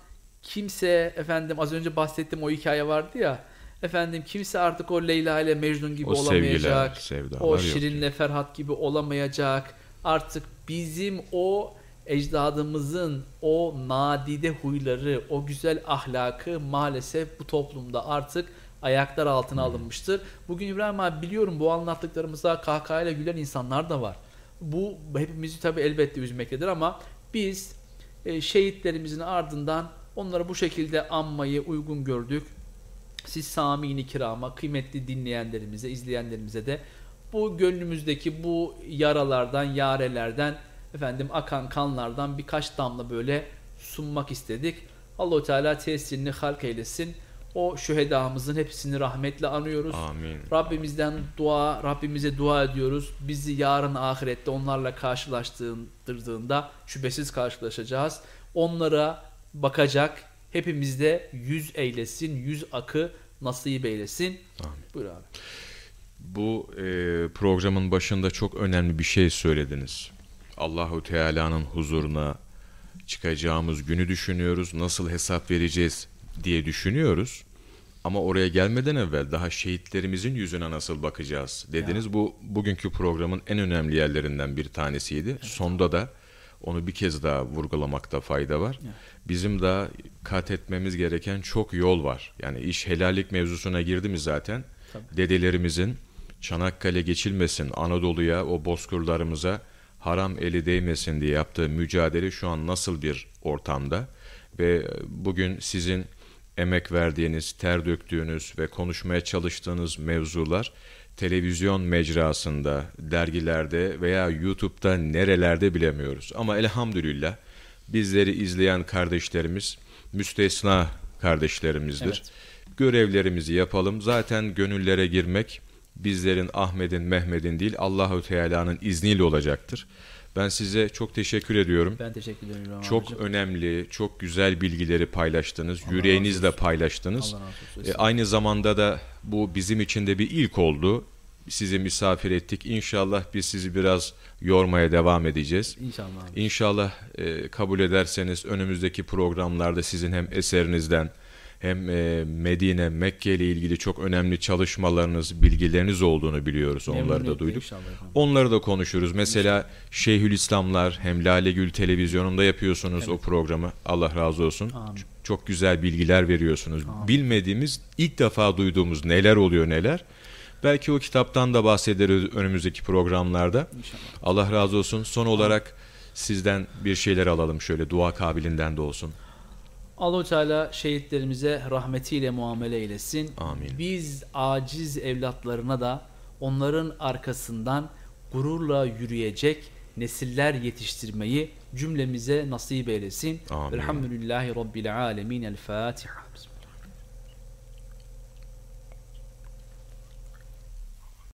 kimse efendim az önce bahsettiğim o hikaye vardı ya efendim kimse artık o Leyla ile Mecnun gibi O sevgiler, olamayacak. sevdalar o yok Şirin'le Ferhat gibi olamayacak. Artık bizim o ecdadımızın o nadide huyları, o güzel ahlakı maalesef bu toplumda artık ayaklar altına alınmıştır. Bugün İbrahim abi biliyorum bu anlattıklarımıza kahkahayla gülen insanlar da var. Bu hepimizi tabi elbette üzmektedir ama biz e, şehitlerimizin ardından onları bu şekilde anmayı uygun gördük. Siz Sami-i Kiram'a, kıymetli dinleyenlerimize, izleyenlerimize de bu gönlümüzdeki bu yaralardan, yarelerden, efendim akan kanlardan birkaç damla böyle sunmak istedik. Allahu Teala tesirini halk eylesin. O şühedamızın hepsini rahmetle anıyoruz. Amin. Rabbimizden dua, Rabbimize dua ediyoruz. Bizi yarın ahirette onlarla karşılaştırdığında şüphesiz karşılaşacağız. Onlara bakacak, hepimizde yüz eylesin, yüz akı nasip eylesin. Amin. Buyur abi. Bu e, programın başında çok önemli bir şey söylediniz. Allahu Teala'nın huzuruna çıkacağımız günü düşünüyoruz. Nasıl hesap vereceğiz diye düşünüyoruz. Ama oraya gelmeden evvel daha şehitlerimizin yüzüne nasıl bakacağız dediniz. Bu bugünkü programın en önemli yerlerinden bir tanesiydi. Sonda da onu bir kez daha vurgulamakta fayda var. Bizim daha kat etmemiz gereken çok yol var. Yani iş helallik mevzusuna girdi mi zaten? Tabii. Dedelerimizin Çanakkale geçilmesin, Anadolu'ya, o bozkırlarımıza haram eli değmesin diye yaptığı mücadele şu an nasıl bir ortamda? Ve bugün sizin emek verdiğiniz, ter döktüğünüz ve konuşmaya çalıştığınız mevzular televizyon mecrasında, dergilerde veya YouTube'da nerelerde bilemiyoruz. Ama elhamdülillah bizleri izleyen kardeşlerimiz müstesna kardeşlerimizdir. Evet. Görevlerimizi yapalım. Zaten gönüllere girmek bizlerin Ahmet'in, Mehmet'in değil Allahu Teala'nın izniyle olacaktır. Ben size çok teşekkür ediyorum. Ben teşekkür ederim. İbrahim Çok abicim. önemli, çok güzel bilgileri paylaştınız. Allah Yüreğinizle razı paylaştınız. Allah olsun. E, aynı zamanda da bu bizim için de bir ilk oldu. Sizi misafir ettik. İnşallah biz sizi biraz yormaya devam edeceğiz. İnşallah abi. İnşallah e, kabul ederseniz önümüzdeki programlarda sizin hem eserinizden hem e, Medine, Mekke ile ilgili çok önemli çalışmalarınız, bilgileriniz olduğunu biliyoruz. Onları da duyduk. Onları da konuşuruz. Mesela Şeyhülislamlar hem Lale Gül televizyonunda yapıyorsunuz o programı. Allah razı olsun. Amin. Çok güzel bilgiler veriyorsunuz. Bilmediğimiz, ilk defa duyduğumuz neler oluyor neler. Belki o kitaptan da bahsederiz önümüzdeki programlarda. İnşallah. Allah razı olsun. Son olarak sizden bir şeyler alalım şöyle dua kabilinden de olsun. Allahu Teala şehitlerimize rahmetiyle muamele eylesin. Amin. Biz aciz evlatlarına da onların arkasından gururla yürüyecek nesiller yetiştirmeyi cümlemize nasip eylesin. Amin. Elhamdülillahi Rabbil alemin. El Fatiha.